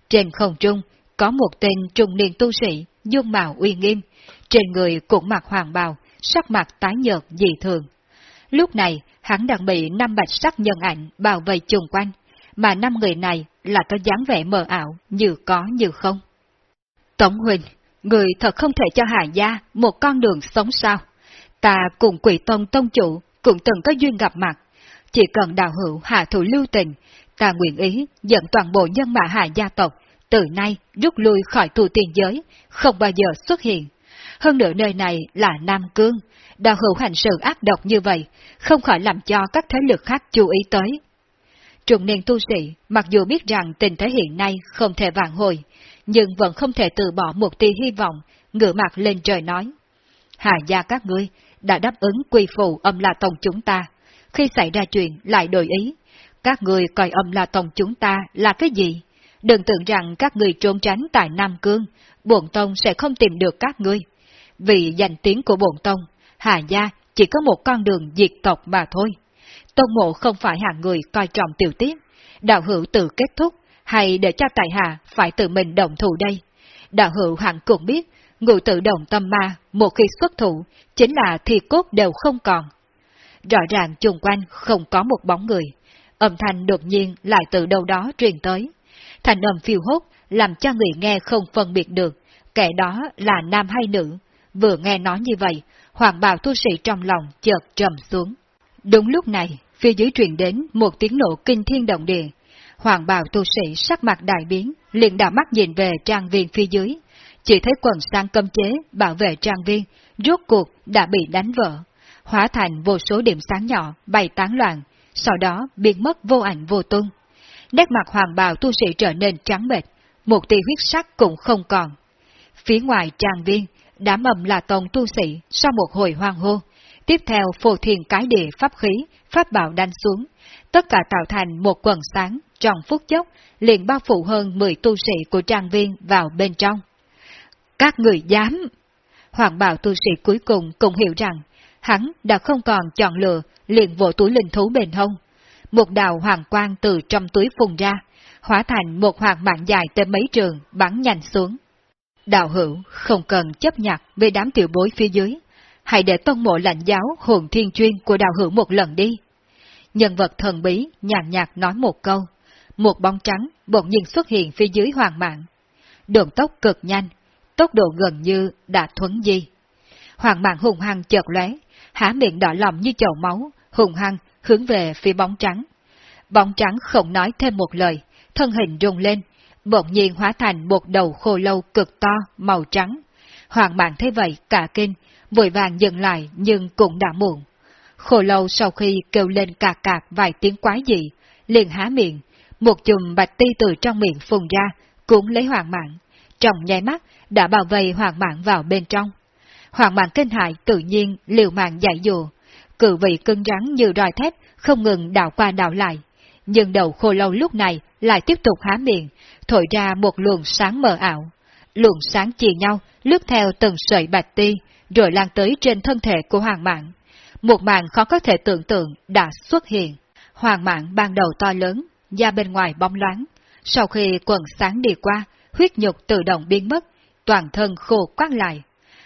Trên không trung, có một tên trung niên tu sĩ, dung mạo uy nghiêm, trên người cũng mặc hoàng bào, sắc mặt tái nhợt dị thường. Lúc này, hắn đang bị năm bạch sắc nhân ảnh bao vây chung quanh, mà năm người này là có dáng vẻ mờ ảo, như có như không. Tổng Huỳnh, người thật không thể cho Hà Gia một con đường sống sao. Ta cùng quỷ tông tông chủ cũng từng có duyên gặp mặt. Chỉ cần đào hữu hạ thủ lưu tình, ta nguyện ý dẫn toàn bộ nhân mã Hà gia tộc từ nay rút lui khỏi tu tiên giới, không bao giờ xuất hiện. Hơn nữa nơi này là Nam Cương, đào hữu hành sự ác độc như vậy, không khỏi làm cho các thế lực khác chú ý tới. trùng niên tu sĩ, mặc dù biết rằng tình thế hiện nay không thể vạn hồi, nhưng vẫn không thể từ bỏ một tia hy vọng, ngửa mặt lên trời nói. Hà gia các ngươi đã đáp ứng quy phụ âm la tông chúng ta, khi xảy ra chuyện lại đổi ý. Các người coi âm la tông chúng ta là cái gì? Đừng tưởng rằng các người trốn tránh tại Nam Cương, buồn tông sẽ không tìm được các ngươi. Vì danh tiếng của bổn tông, Hà Gia chỉ có một con đường diệt tộc mà thôi. Tông mộ không phải hạng người coi trọng tiểu tiết, đạo hữu tự kết thúc, hay để cho tại hạ phải tự mình động thủ đây. Đạo hữu hẳn cũng biết, ngụ tự động tâm ma, một khi xuất thủ, chính là thi cốt đều không còn. Rõ ràng chung quanh không có một bóng người, âm thanh đột nhiên lại từ đâu đó truyền tới. Thành âm phiêu hốt làm cho người nghe không phân biệt được, kẻ đó là nam hay nữ. Vừa nghe nói như vậy, hoàng bào tu sĩ trong lòng chợt trầm xuống. Đúng lúc này, phía dưới truyền đến một tiếng nổ kinh thiên động địa. Hoàng bào tu sĩ sắc mặt đại biến, liền đảo mắt nhìn về trang viên phía dưới. Chỉ thấy quần sang cấm chế bảo vệ trang viên, rốt cuộc đã bị đánh vỡ, hóa thành vô số điểm sáng nhỏ bay tán loạn, sau đó biến mất vô ảnh vô tung. Nét mặt hoàng bào tu sĩ trở nên trắng bệch, một tia huyết sắc cũng không còn. Phía ngoài trang viên, đã mầm là tông tu sĩ sau một hồi hoang hô, tiếp theo phù thiền cái địa pháp khí, pháp bảo đánh xuống, tất cả tạo thành một quần sáng, trong phút chốc liền bao phủ hơn 10 tu sĩ của trang viên vào bên trong. Các người dám! Hoàng bảo tu sĩ cuối cùng cũng hiểu rằng, hắn đã không còn chọn lựa liền vỗ túi linh thú bền hông. Một đạo hoàng quang từ trong túi phùng ra, hóa thành một hoàng mạng dài tới mấy trường bắn nhanh xuống. Đạo hữu không cần chấp nhặt với đám tiểu bối phía dưới, hãy để tông mộ lãnh giáo hồn thiên chuyên của đạo hữu một lần đi. Nhân vật thần bí nhàn nhạt nói một câu, một bóng trắng bỗng nhiên xuất hiện phía dưới hoàng mạng. Đường tốc cực nhanh, tốc độ gần như đã thuấn di. Hoàng mạng hùng hăng chợt lóe, há miệng đỏ lòm như chậu máu, hùng hăng hướng về phía bóng trắng. Bóng trắng không nói thêm một lời, thân hình rung lên, bỗng nhiên hóa thành một đầu khô lâu cực to, màu trắng. Hoàng mạng thấy vậy cả kinh, vội vàng dừng lại nhưng cũng đã muộn. Khô lâu sau khi kêu lên cạc cạc vài tiếng quái dị, liền há miệng, một chùm bạch ti từ trong miệng phùng ra, cuốn lấy hoàng mạng. Trong nháy mắt, đã bảo vệ hoàng mạng vào bên trong. Hoàng mạng kinh hại tự nhiên liều mạng giải dù cự vị cưng rắn như roi thép không ngừng đảo qua đảo lại. Nhưng đầu khô lâu lúc này lại tiếp tục há miệng, thổi ra một luồng sáng mờ ảo. Luồng sáng chì nhau, lướt theo từng sợi bạch ti, rồi lan tới trên thân thể của hoàng mạng. Một màn khó có thể tưởng tượng đã xuất hiện. Hoàng mạng ban đầu to lớn, da bên ngoài bóng loáng. Sau khi quần sáng đi qua, huyết nhục tự động biến mất, toàn thân khô quát lại.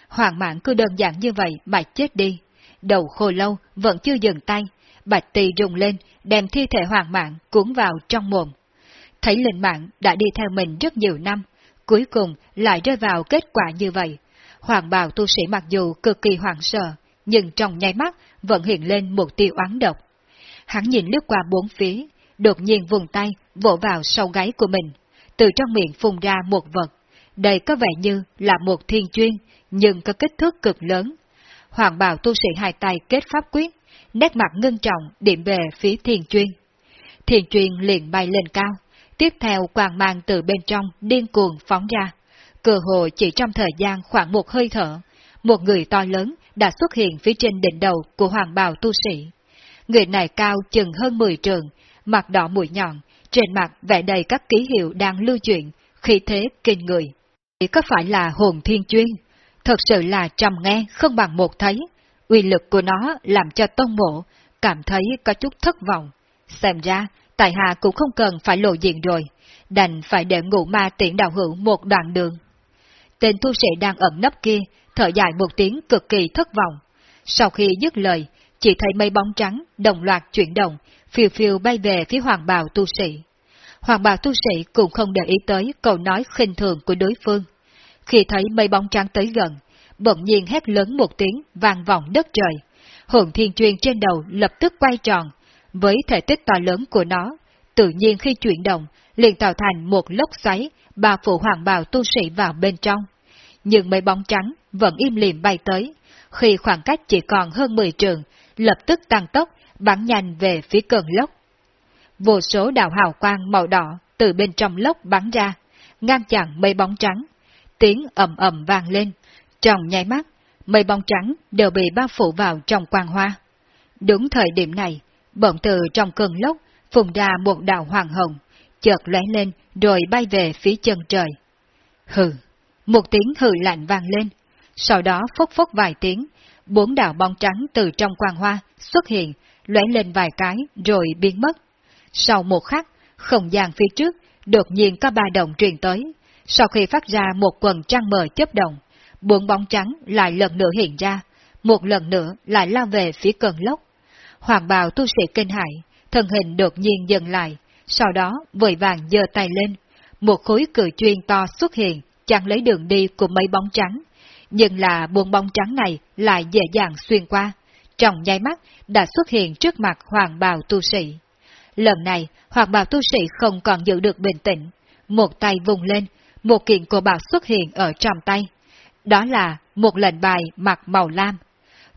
Hoàng mạng cứ đơn giản như vậy mà chết đi. Đầu khô lâu vẫn chưa dừng tay, bạch tỳ rung lên, đem thi thể hoàng mạng cuốn vào trong mồm. Thấy linh mạng đã đi theo mình rất nhiều năm, cuối cùng lại rơi vào kết quả như vậy. Hoàng bào tu sĩ mặc dù cực kỳ hoảng sợ, nhưng trong nháy mắt vẫn hiện lên một tiêu oán độc. Hắn nhìn lướt qua bốn phía, đột nhiên vùng tay vỗ vào sau gáy của mình, từ trong miệng phun ra một vật. Đây có vẻ như là một thiên chuyên, nhưng có kích thước cực lớn. Hoàng bào tu sĩ hai tay kết pháp quyết, nét mặt ngưng trọng điểm về phía thiên chuyên. Thiên chuyên liền bay lên cao, tiếp theo quàng mang từ bên trong điên cuồng phóng ra, cơ hồ chỉ trong thời gian khoảng một hơi thở, một người to lớn đã xuất hiện phía trên đỉnh đầu của hoàng bào tu sĩ. Người này cao chừng hơn 10 trường, mặt đỏ mũi nhọn, trên mặt vẽ đầy các ký hiệu đang lưu chuyển, khí thế kinh người. chỉ Có phải là hồn thiên chuyên? Thật sự là trầm nghe không bằng một thấy, uy lực của nó làm cho tông mộ cảm thấy có chút thất vọng. Xem ra, tại hạ cũng không cần phải lộ diện rồi, đành phải để ngụ ma tiễn đạo hữu một đoạn đường. Tên thu sĩ đang ẩn nấp kia, thở dài một tiếng cực kỳ thất vọng. Sau khi dứt lời, chỉ thấy mây bóng trắng đồng loạt chuyển động, phiêu phiêu bay về phía hoàng bào tu sĩ. Hoàng bào tu sĩ cũng không để ý tới câu nói khinh thường của đối phương. Khi thấy mây bóng trắng tới gần, bỗng nhiên hét lớn một tiếng vang vọng đất trời. Hồn thiên truyền trên đầu lập tức quay tròn, với thể tích to lớn của nó, tự nhiên khi chuyển động, liền tạo thành một lốc xoáy, bà phụ hoàng bào tu sĩ vào bên trong. Nhưng mấy bóng trắng vẫn im lìm bay tới, khi khoảng cách chỉ còn hơn 10 trường, lập tức tăng tốc, bắn nhanh về phía cơn lốc. Vô số đạo hào quang màu đỏ từ bên trong lốc bắn ra, ngăn chặn mây bóng trắng. Tiếng ầm ầm vang lên, trong nháy mắt, mây bóng trắng đều bị bao phủ vào trong quang hoa. Đúng thời điểm này, bỗng từ trong cơn lốc phùng ra một đạo hoàng hồng, chợt lóe lên rồi bay về phía chân trời. Hừ, một tiếng hừ lạnh vang lên, sau đó phốc phốc vài tiếng, bốn đạo bóng trắng từ trong quang hoa xuất hiện, lóe lên vài cái rồi biến mất. Sau một khắc, không gian phía trước đột nhiên có ba động truyền tới, sau khi phát ra một quần trăng mờ chấp động, bốn bóng trắng lại lần nữa hiện ra, một lần nữa lại lao về phía cơn lốc. Hoàng bào tu sĩ kinh hại, thân hình đột nhiên dừng lại, sau đó vội vàng giơ tay lên, một khối cử chuyên to xuất hiện, chặn lấy đường đi của mấy bóng trắng. Nhưng là buồn bóng trắng này lại dễ dàng xuyên qua, trong nháy mắt đã xuất hiện trước mặt hoàng bào tu sĩ. Lần này, hoàng bào tu sĩ không còn giữ được bình tĩnh, một tay vùng lên, một kiện cổ bào xuất hiện ở trong tay. Đó là một lệnh bài mặt màu lam.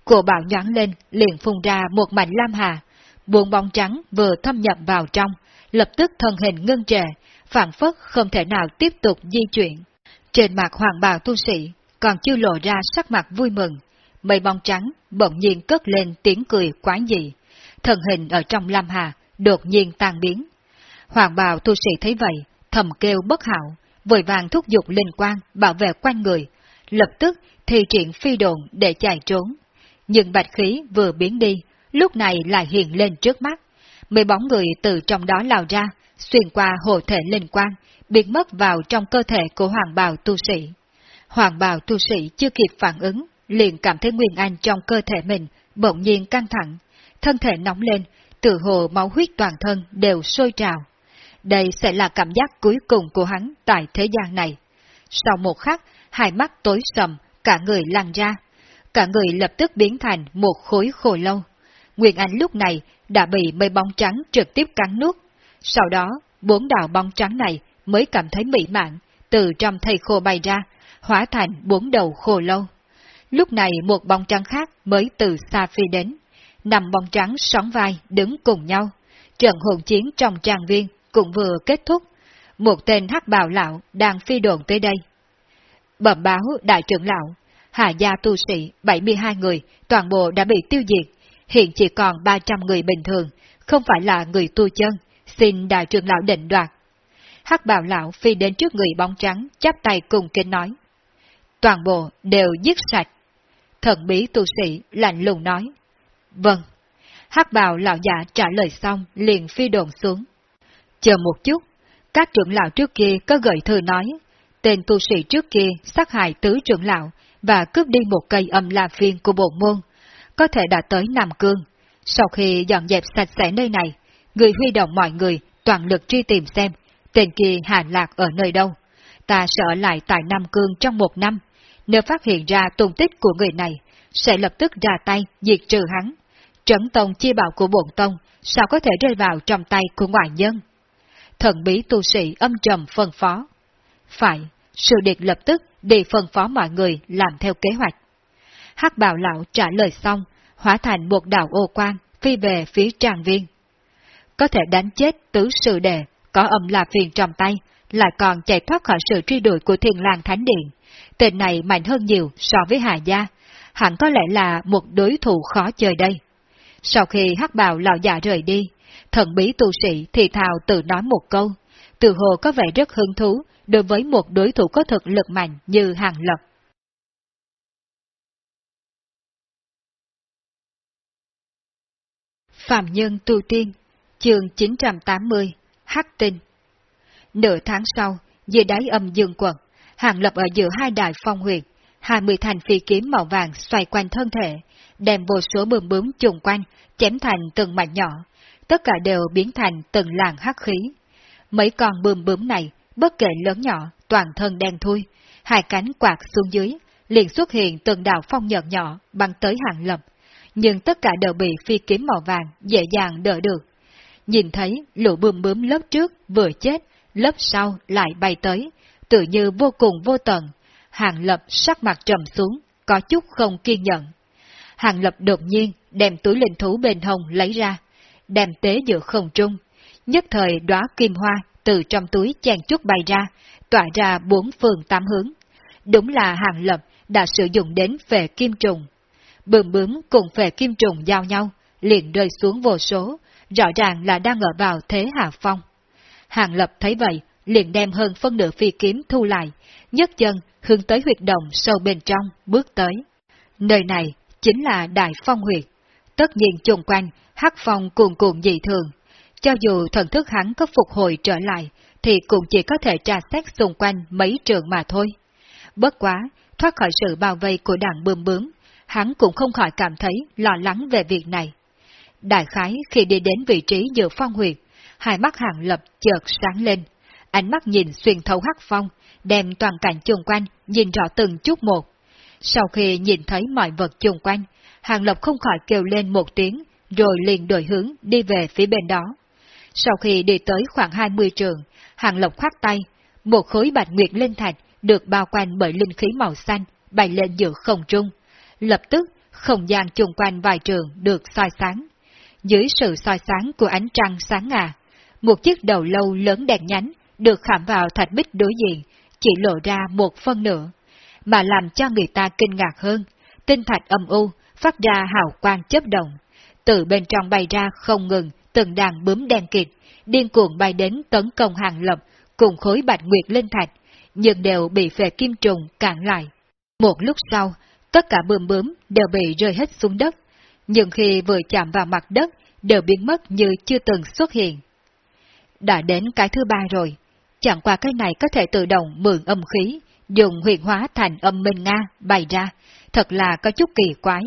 Cổ bảo nhoáng lên, liền phun ra một mảnh lam hà, buồn bóng trắng vừa thâm nhập vào trong, lập tức thân hình ngưng trệ, phản phất không thể nào tiếp tục di chuyển. Trên mặt hoàng bào tu sĩ còn chưa lộ ra sắc mặt vui mừng, mây bóng trắng bỗng nhiên cất lên tiếng cười quái dị. Thần hình ở trong Lam Hà đột nhiên tan biến. Hoàng bào tu sĩ thấy vậy, thầm kêu bất hảo, vội vàng thúc giục linh quang bảo vệ quanh người, lập tức thi triển phi đồn để chạy trốn. Nhưng bạch khí vừa biến đi, lúc này lại hiện lên trước mắt. mười bóng người từ trong đó lao ra, xuyên qua hộ thể linh quang, biến mất vào trong cơ thể của hoàng bào tu sĩ. Hoàng bào tu sĩ chưa kịp phản ứng, liền cảm thấy nguyên anh trong cơ thể mình bỗng nhiên căng thẳng, thân thể nóng lên, tự hồ máu huyết toàn thân đều sôi trào. Đây sẽ là cảm giác cuối cùng của hắn tại thế gian này. Sau một khắc, hai mắt tối sầm, cả người lăn ra. Cả người lập tức biến thành một khối khổ lâu. Nguyên Anh lúc này đã bị mây bóng trắng trực tiếp cắn nuốt. Sau đó, bốn đạo bóng trắng này mới cảm thấy mỹ mãn, từ trong thây khô bay ra, hóa thành bốn đầu khô lâu. Lúc này một bóng trắng khác mới từ xa phi đến. Nằm bóng trắng sóng vai đứng cùng nhau. Trận hồn chiến trong trang viên cũng vừa kết thúc. Một tên hắc bào lão đang phi đồn tới đây. Bẩm báo đại trưởng lão, hạ gia tu sĩ 72 người, toàn bộ đã bị tiêu diệt, hiện chỉ còn 300 người bình thường, không phải là người tu chân, xin đại trưởng lão định đoạt. Hắc bào lão phi đến trước người bóng trắng, chắp tay cùng kinh nói. Toàn bộ đều giết sạch. Thần bí tu sĩ lạnh lùng nói. Vâng. Hắc bào lão giả trả lời xong, liền phi đồn xuống. Chờ một chút, các trưởng lão trước kia có gợi thư nói, tên tu sĩ trước kia sát hại tứ trưởng lão và cướp đi một cây âm la phiên của bộ môn, có thể đã tới Nam Cương. Sau khi dọn dẹp sạch sẽ nơi này, người huy động mọi người toàn lực truy tìm xem tên kia hạ lạc ở nơi đâu. Ta sợ lại tại Nam Cương trong một năm. Nếu phát hiện ra tung tích của người này, sẽ lập tức ra tay diệt trừ hắn. Trấn tông chi bảo của bổn tông sao có thể rơi vào trong tay của ngoại nhân? Thần bí tu sĩ âm trầm phân phó. Phải, sự điệt lập tức để phân phó mọi người làm theo kế hoạch. hắc bào lão trả lời xong, hóa thành một đạo ô quan, phi về phía tràng viên. Có thể đánh chết tứ sự đệ, có âm là phiền trong tay, lại còn chạy thoát khỏi sự truy đuổi của thiền lang thánh điện. Tên này mạnh hơn nhiều so với Hà Gia, hẳn có lẽ là một đối thủ khó chơi đây. Sau khi hắc bào lão già rời đi, thần bí tu sĩ thì thào tự nói một câu, từ hồ có vẻ rất hứng thú đối với một đối thủ có thực lực mạnh như Hàng Lập. Phạm Nhân Tu Tiên, chương 980, Hắc Tinh Nửa tháng sau, dưới đáy âm dương quận, hàng lập ở giữa hai đại phong huyệt, hai mươi thành phi kiếm màu vàng xoay quanh thân thể, đem vô số bướm bướm trùng quanh, chém thành từng mảnh nhỏ, tất cả đều biến thành từng làn hắc khí. Mấy con bướm bướm này, bất kể lớn nhỏ, toàn thân đen thui, hai cánh quạt xuống dưới, liền xuất hiện từng đạo phong nhợt nhỏ băng tới hàng lập, nhưng tất cả đều bị phi kiếm màu vàng dễ dàng đỡ được. Nhìn thấy lũ bướm bướm lớp trước vừa chết, lớp sau lại bay tới, tự như vô cùng vô tận. Hàng lập sắc mặt trầm xuống, có chút không kiên nhẫn. Hàng lập đột nhiên đem túi linh thú bên hồng lấy ra, đem tế giữa không trung. Nhất thời đóa kim hoa từ trong túi chen chút bay ra, tỏa ra bốn phương tám hướng. Đúng là hàng lập đã sử dụng đến về kim trùng. Bướm bướm cùng về kim trùng giao nhau, liền rơi xuống vô số, rõ ràng là đang ở vào thế hạ phong. Hàng Lập thấy vậy, liền đem hơn phân nửa phi kiếm thu lại, nhấc chân hướng tới huyệt động sâu bên trong, bước tới. Nơi này chính là Đại Phong huyệt. Tất nhiên chung quanh, hắc phong cuồn cuộn dị thường. Cho dù thần thức hắn có phục hồi trở lại, thì cũng chỉ có thể tra xét xung quanh mấy trường mà thôi. Bất quá, thoát khỏi sự bao vây của đảng bươm bướm, hắn cũng không khỏi cảm thấy lo lắng về việc này. Đại khái khi đi đến vị trí giữa phong huyệt, hai mắt hàng lập chợt sáng lên, ánh mắt nhìn xuyên thấu hắc phong, đem toàn cảnh chung quanh nhìn rõ từng chút một. Sau khi nhìn thấy mọi vật chung quanh, hàng lập không khỏi kêu lên một tiếng, rồi liền đổi hướng đi về phía bên đó. Sau khi đi tới khoảng 20 trường, hàng lộc khoát tay, một khối bạch nguyệt linh thạch được bao quanh bởi linh khí màu xanh, bay lên giữa không trung. Lập tức, không gian chung quanh vài trường được soi sáng. Dưới sự soi sáng của ánh trăng sáng ngà, một chiếc đầu lâu lớn đèn nhánh được khảm vào thạch bích đối diện, chỉ lộ ra một phân nửa, mà làm cho người ta kinh ngạc hơn. Tinh thạch âm u, phát ra hào quang chớp động, từ bên trong bay ra không ngừng, từng đàn bướm đen kịt, điên cuồng bay đến tấn công hàng lập cùng khối bạch nguyệt linh thạch, nhưng đều bị phệ kim trùng cản lại. Một lúc sau, tất cả bướm bướm đều bị rơi hết xuống đất, nhưng khi vừa chạm vào mặt đất, đều biến mất như chưa từng xuất hiện. Đã đến cái thứ ba rồi, chẳng qua cái này có thể tự động mượn âm khí, dùng huyền hóa thành âm minh Nga bày ra, thật là có chút kỳ quái.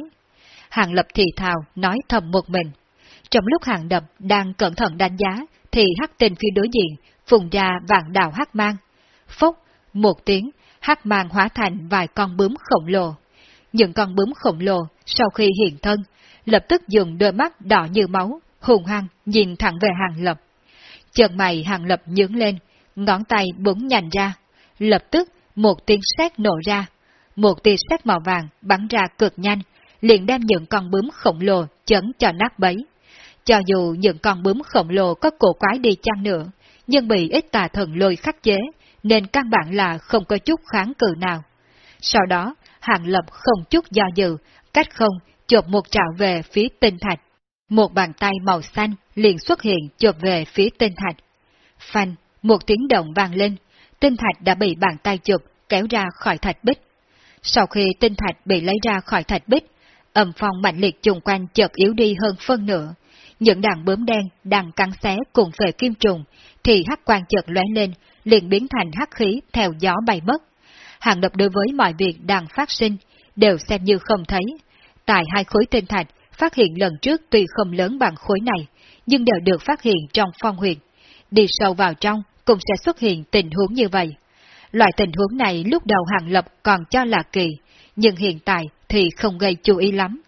Hàng lập thì thào nói thầm một mình. Trong lúc hàng đập đang cẩn thận đánh giá, thì hắc tình phía đối diện, phùng ra vạn đào hắc mang. Phốc, một tiếng, hắc mang hóa thành vài con bướm khổng lồ. Những con bướm khổng lồ, sau khi hiện thân, lập tức dùng đôi mắt đỏ như máu, hùng hăng nhìn thẳng về hàng lập. Chân mày hàng lập nhướng lên, ngón tay búng nhành ra. Lập tức, một tiếng sét nổ ra. Một tia sét màu vàng bắn ra cực nhanh, liền đem những con bướm khổng lồ chấn cho nát bấy. Cho dù những con bướm khổng lồ có cổ quái đi chăng nữa, nhưng bị ít tà thần lôi khắc chế, nên căn bản là không có chút kháng cự nào. Sau đó, hàng lập không chút do dự, cách không, chộp một trạo về phía tinh thạch. Một bàn tay màu xanh liền xuất hiện chộp về phía tinh thạch. Phanh, một tiếng động vang lên, tinh thạch đã bị bàn tay chụp kéo ra khỏi thạch bích. Sau khi tinh thạch bị lấy ra khỏi thạch bích, âm phong mạnh liệt chung quanh chợt yếu đi hơn phân nửa. Những đàn bướm đen đang cắn xé cùng về kim trùng, thì hắc quang chợt lóe lên, liền biến thành hắc khí theo gió bay mất. Hàng lập đối với mọi việc đang phát sinh, đều xem như không thấy. Tại hai khối tinh thạch, phát hiện lần trước tuy không lớn bằng khối này, nhưng đều được phát hiện trong phong huyền. Đi sâu vào trong cũng sẽ xuất hiện tình huống như vậy. Loại tình huống này lúc đầu Hàng Lập còn cho là kỳ, nhưng hiện tại thì không gây chú ý lắm.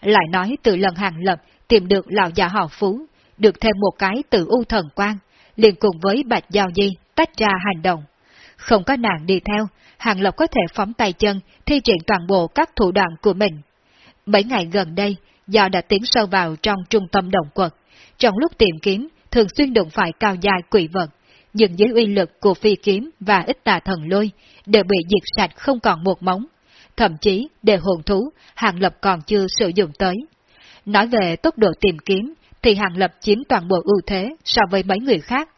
Lại nói từ lần Hàng Lập tìm được lão già họ Phú, được thêm một cái tự u thần quan, liền cùng với Bạch Giao Di tách ra hành động. Không có nàng đi theo, Hàng lộc có thể phóng tay chân, thi triển toàn bộ các thủ đoạn của mình. Mấy ngày gần đây, do đã tiến sâu vào trong trung tâm động quật, trong lúc tìm kiếm, thường xuyên đụng phải cao dài quỷ vật, nhưng dưới uy lực của phi kiếm và ít tà thần lôi, đều bị diệt sạch không còn một móng. Thậm chí, để hồn thú, Hàng Lập còn chưa sử dụng tới. Nói về tốc độ tìm kiếm, thì Hàng Lập chiếm toàn bộ ưu thế so với mấy người khác.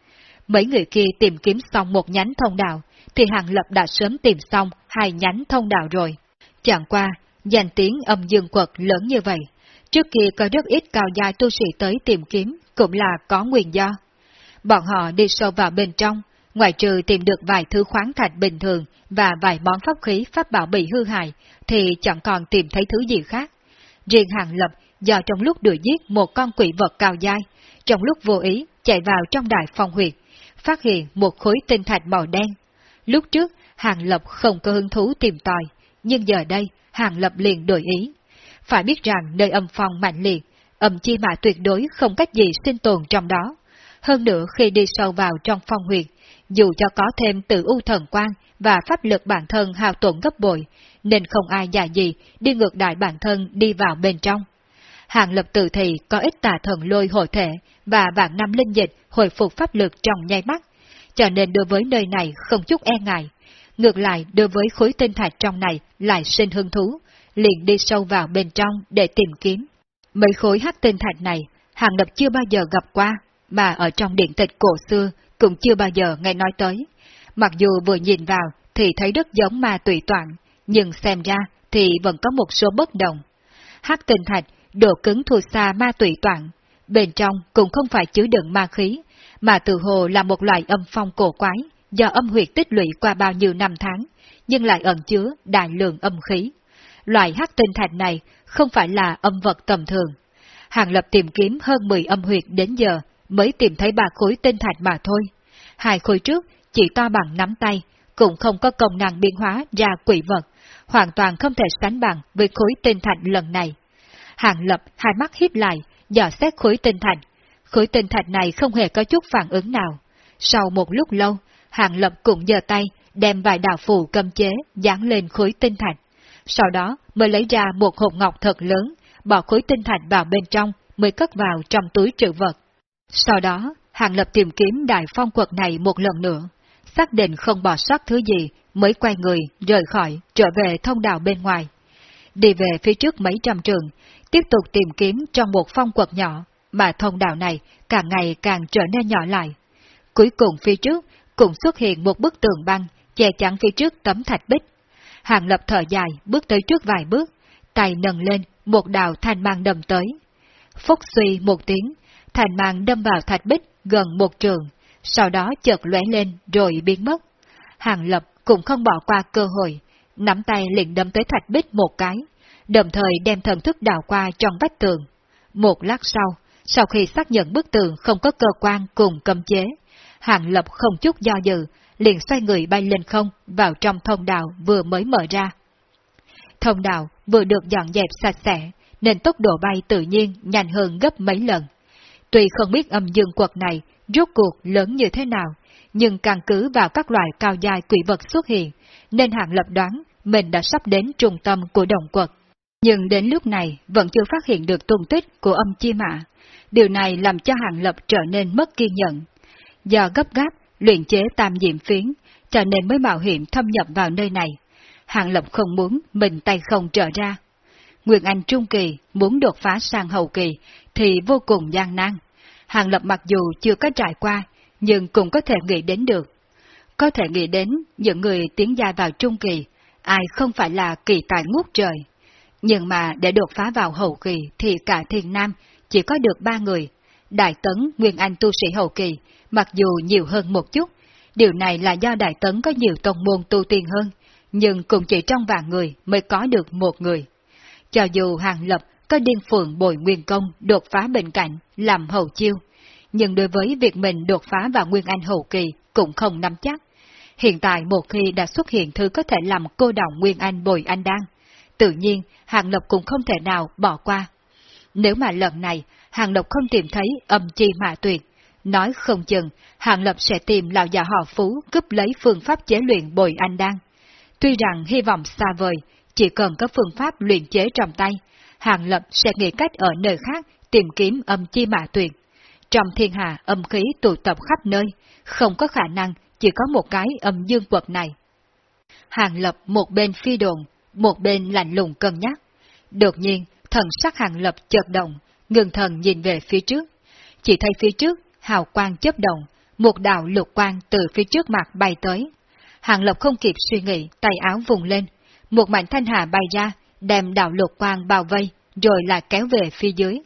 Mấy người kia tìm kiếm xong một nhánh thông đạo, thì Hàng Lập đã sớm tìm xong hai nhánh thông đạo rồi. Chẳng qua, danh tiếng âm dương quật lớn như vậy, trước kia có rất ít cao gia tu sĩ tới tìm kiếm, cũng là có nguyên do. Bọn họ đi sâu vào bên trong, ngoài trừ tìm được vài thứ khoáng thạch bình thường và vài món pháp khí pháp bảo bị hư hại, thì chẳng còn tìm thấy thứ gì khác. Riêng Hàng Lập do trong lúc đuổi giết một con quỷ vật cao dai, trong lúc vô ý chạy vào trong đại phong huyệt, phát hiện một khối tinh thạch màu đen. Lúc trước, Hàng Lập không có hứng thú tìm tòi, nhưng giờ đây, Hàng Lập liền đổi ý. Phải biết rằng nơi âm phong mạnh liệt, âm chi mà tuyệt đối không cách gì sinh tồn trong đó. Hơn nữa khi đi sâu vào trong phong huyệt, dù cho có thêm tự u thần quan và pháp lực bản thân hao tổn gấp bội, nên không ai già gì đi ngược đại bản thân đi vào bên trong. Hàng lập tự thì có ít tà thần lôi hồi thể và vạn năm linh dịch hồi phục pháp lực trong nháy mắt, cho nên đối với nơi này không chút e ngại. Ngược lại đối với khối tinh thạch trong này lại sinh hứng thú, liền đi sâu vào bên trong để tìm kiếm. Mấy khối hắc tinh thạch này, Hàng Lập chưa bao giờ gặp qua, mà ở trong điện tịch cổ xưa cũng chưa bao giờ nghe nói tới. Mặc dù vừa nhìn vào thì thấy rất giống ma tùy toạn, nhưng xem ra thì vẫn có một số bất đồng. Hắc tinh thạch độ cứng thua xa ma tùy toạn, bên trong cũng không phải chứa đựng ma khí, mà tự hồ là một loại âm phong cổ quái, do âm huyệt tích lũy qua bao nhiêu năm tháng, nhưng lại ẩn chứa đại lượng âm khí. Loại hắc tinh thạch này không phải là âm vật tầm thường. Hàng lập tìm kiếm hơn 10 âm huyệt đến giờ mới tìm thấy ba khối tinh thạch mà thôi. Hai khối trước chỉ to bằng nắm tay, cũng không có công năng biến hóa ra quỷ vật, hoàn toàn không thể sánh bằng với khối tinh thạch lần này. Hàng lập hai mắt híp lại, dò xét khối tinh thạch. Khối tinh thạch này không hề có chút phản ứng nào. Sau một lúc lâu, Hàng lập cũng giơ tay, đem vài đạo phù cầm chế dán lên khối tinh thạch. Sau đó mới lấy ra một hộp ngọc thật lớn, bỏ khối tinh thạch vào bên trong, mới cất vào trong túi trữ vật. Sau đó, Hàng Lập tìm kiếm đại phong quật này một lần nữa, xác định không bỏ sót thứ gì, mới quay người, rời khỏi, trở về thông đạo bên ngoài. Đi về phía trước mấy trăm trường, tiếp tục tìm kiếm trong một phong quật nhỏ, mà thông đạo này càng ngày càng trở nên nhỏ lại. Cuối cùng phía trước cũng xuất hiện một bức tường băng, che chắn phía trước tấm thạch bích. Hàng lập thở dài, bước tới trước vài bước, tay nâng lên, một đạo thanh mang đâm tới. Phúc suy một tiếng, thanh mang đâm vào thạch bích gần một trường, sau đó chợt lóe lên rồi biến mất. Hàng lập cũng không bỏ qua cơ hội, nắm tay liền đâm tới thạch bích một cái, đồng thời đem thần thức đào qua trong vách tường. Một lát sau, sau khi xác nhận bức tường không có cơ quan cùng cấm chế, Hàng Lập không chút do dự, liền xoay người bay lên không vào trong thông đạo vừa mới mở ra. Thông đạo vừa được dọn dẹp sạch sẽ, nên tốc độ bay tự nhiên nhanh hơn gấp mấy lần. Tuy không biết âm dương quật này rốt cuộc lớn như thế nào, nhưng căn cứ vào các loại cao dài quỷ vật xuất hiện, nên hạng lập đoán mình đã sắp đến trung tâm của đồng quật. Nhưng đến lúc này vẫn chưa phát hiện được tung tích của âm chi mã. Điều này làm cho hạng lập trở nên mất kiên nhẫn. Do gấp gáp, luyện chế tam diệm phiến, cho nên mới mạo hiểm thâm nhập vào nơi này. Hạng lập không muốn mình tay không trở ra. Nguyên Anh Trung Kỳ muốn đột phá sang hậu kỳ thì vô cùng gian nan. Hàng Lập mặc dù chưa có trải qua, nhưng cũng có thể nghĩ đến được. Có thể nghĩ đến những người tiến gia vào Trung Kỳ, ai không phải là kỳ tài ngút trời. Nhưng mà để đột phá vào hậu kỳ thì cả thiền nam chỉ có được ba người. Đại Tấn, Nguyên Anh tu sĩ hậu kỳ, mặc dù nhiều hơn một chút, điều này là do Đại Tấn có nhiều tông môn tu tiên hơn, nhưng cũng chỉ trong vạn người mới có được một người. Cho dù Hàng Lập có điên phượng bồi nguyên công đột phá bên cạnh, làm hậu chiêu, nhưng đối với việc mình đột phá vào Nguyên Anh hậu kỳ cũng không nắm chắc. Hiện tại một khi đã xuất hiện thứ có thể làm cô động Nguyên Anh bồi anh đang tự nhiên Hàng Lập cũng không thể nào bỏ qua. Nếu mà lần này Hàng Lập không tìm thấy âm chi mạ tuyệt, nói không chừng Hàng Lập sẽ tìm lão già họ Phú cướp lấy phương pháp chế luyện bồi anh đan. Tuy rằng hy vọng xa vời, chỉ cần có phương pháp luyện chế trong tay, Hàng Lập sẽ nghĩ cách ở nơi khác tìm kiếm âm chi mạ tuyệt. trong thiên hạ âm khí tụ tập khắp nơi, không có khả năng chỉ có một cái âm dương quật này. Hàng lập một bên phi đồn, một bên lạnh lùng cân nhắc. Đột nhiên, thần sắc hàng lập chợt động, ngừng thần nhìn về phía trước. Chỉ thấy phía trước, hào quang chấp động, một đạo lục quang từ phía trước mặt bay tới. Hàng lập không kịp suy nghĩ, tay áo vùng lên, một mảnh thanh hà bay ra, đem đạo lục quang bao vây, rồi lại kéo về phía dưới.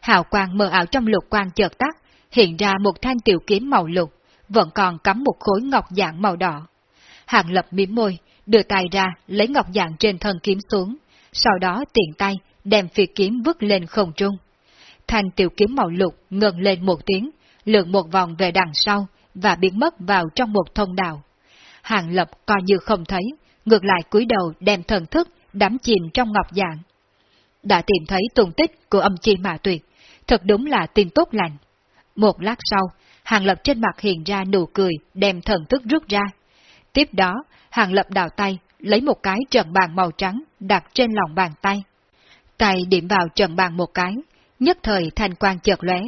Hào quang mờ ảo trong lục quang chợt tắt, hiện ra một thanh tiểu kiếm màu lục, vẫn còn cắm một khối ngọc dạng màu đỏ. Hàng lập mỉm môi, đưa tay ra lấy ngọc dạng trên thân kiếm xuống, sau đó tiện tay đem phi kiếm vứt lên không trung. Thanh tiểu kiếm màu lục ngừng lên một tiếng, lượn một vòng về đằng sau và biến mất vào trong một thông đạo. Hàng lập coi như không thấy, ngược lại cúi đầu đem thần thức đắm chìm trong ngọc dạng. Đã tìm thấy tung tích của âm chi mà tuyệt, thật đúng là tin tốt lành. Một lát sau, Hàng Lập trên mặt hiện ra nụ cười, đem thần thức rút ra. Tiếp đó, Hàng Lập đào tay, lấy một cái trận bàn màu trắng đặt trên lòng bàn tay. Tay điểm vào trận bàn một cái, nhất thời thành quang chợt lóe,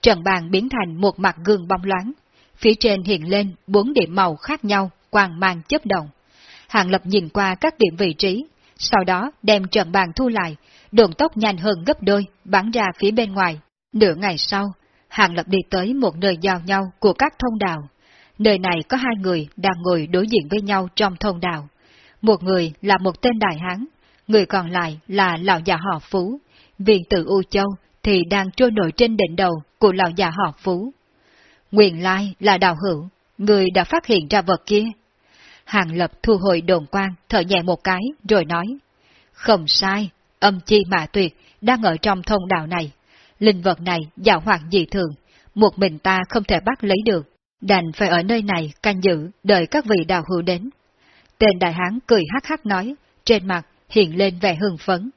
trận bàn biến thành một mặt gương bóng loáng. Phía trên hiện lên bốn điểm màu khác nhau, quang mang chấp động. Hàng Lập nhìn qua các điểm vị trí, sau đó đem trận bàn thu lại, đường tốc nhanh hơn gấp đôi, bắn ra phía bên ngoài. Nửa ngày sau, Hàng Lập đi tới một nơi giao nhau của các thông đạo. Nơi này có hai người đang ngồi đối diện với nhau trong thông đạo. Một người là một tên đại hán, người còn lại là lão già họ Phú. Viện tự U Châu thì đang trôi nổi trên đỉnh đầu của lão già họ Phú. Nguyên lai là đào hữu, người đã phát hiện ra vật kia. Hàng Lập thu hồi đồn quan, thở nhẹ một cái, rồi nói. Không sai, âm chi mà tuyệt, đang ở trong thông đạo này. Linh vật này dạo hoạt dị thường, một mình ta không thể bắt lấy được, đành phải ở nơi này canh giữ, đợi các vị đạo hữu đến. Tên đại hán cười hắc hắc nói, trên mặt hiện lên vẻ hưng phấn.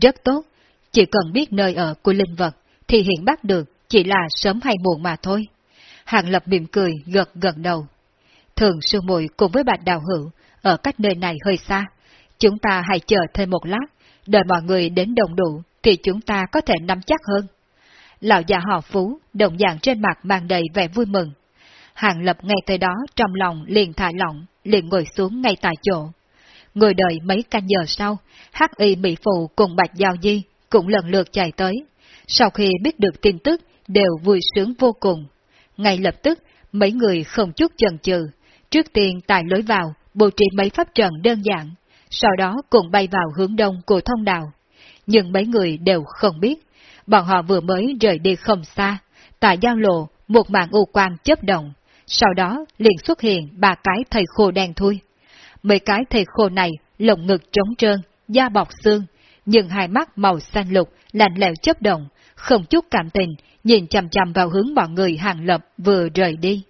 Rất tốt, chỉ cần biết nơi ở của linh vật, thì hiện bắt được, chỉ là sớm hay muộn mà thôi. Hàng lập mỉm cười, gật gật đầu. Thường sư muội cùng với bạch đạo hữu, ở cách nơi này hơi xa. Chúng ta hãy chờ thêm một lát, đợi mọi người đến đồng đủ, thì chúng ta có thể nắm chắc hơn. Lão già họ Phú, đồng dạng trên mặt mang đầy vẻ vui mừng. Hàng lập ngay tới đó trong lòng liền thả lỏng, liền ngồi xuống ngay tại chỗ. Người đợi mấy canh giờ sau, hắc y Mỹ Phụ cùng Bạch Giao Di cũng lần lượt chạy tới. Sau khi biết được tin tức, đều vui sướng vô cùng. Ngay lập tức, mấy người không chút chần chừ, trước tiên tại lối vào, bố trí mấy pháp trận đơn giản, sau đó cùng bay vào hướng đông của thông đạo nhưng mấy người đều không biết. Bọn họ vừa mới rời đi không xa, tại giao lộ, một mạng u quang chấp động, sau đó liền xuất hiện ba cái thầy khô đen thui. Mấy cái thầy khô này lồng ngực trống trơn, da bọc xương, nhưng hai mắt màu xanh lục lạnh lẽo chấp động, không chút cảm tình, nhìn chằm chằm vào hướng bọn người hàng lập vừa rời đi.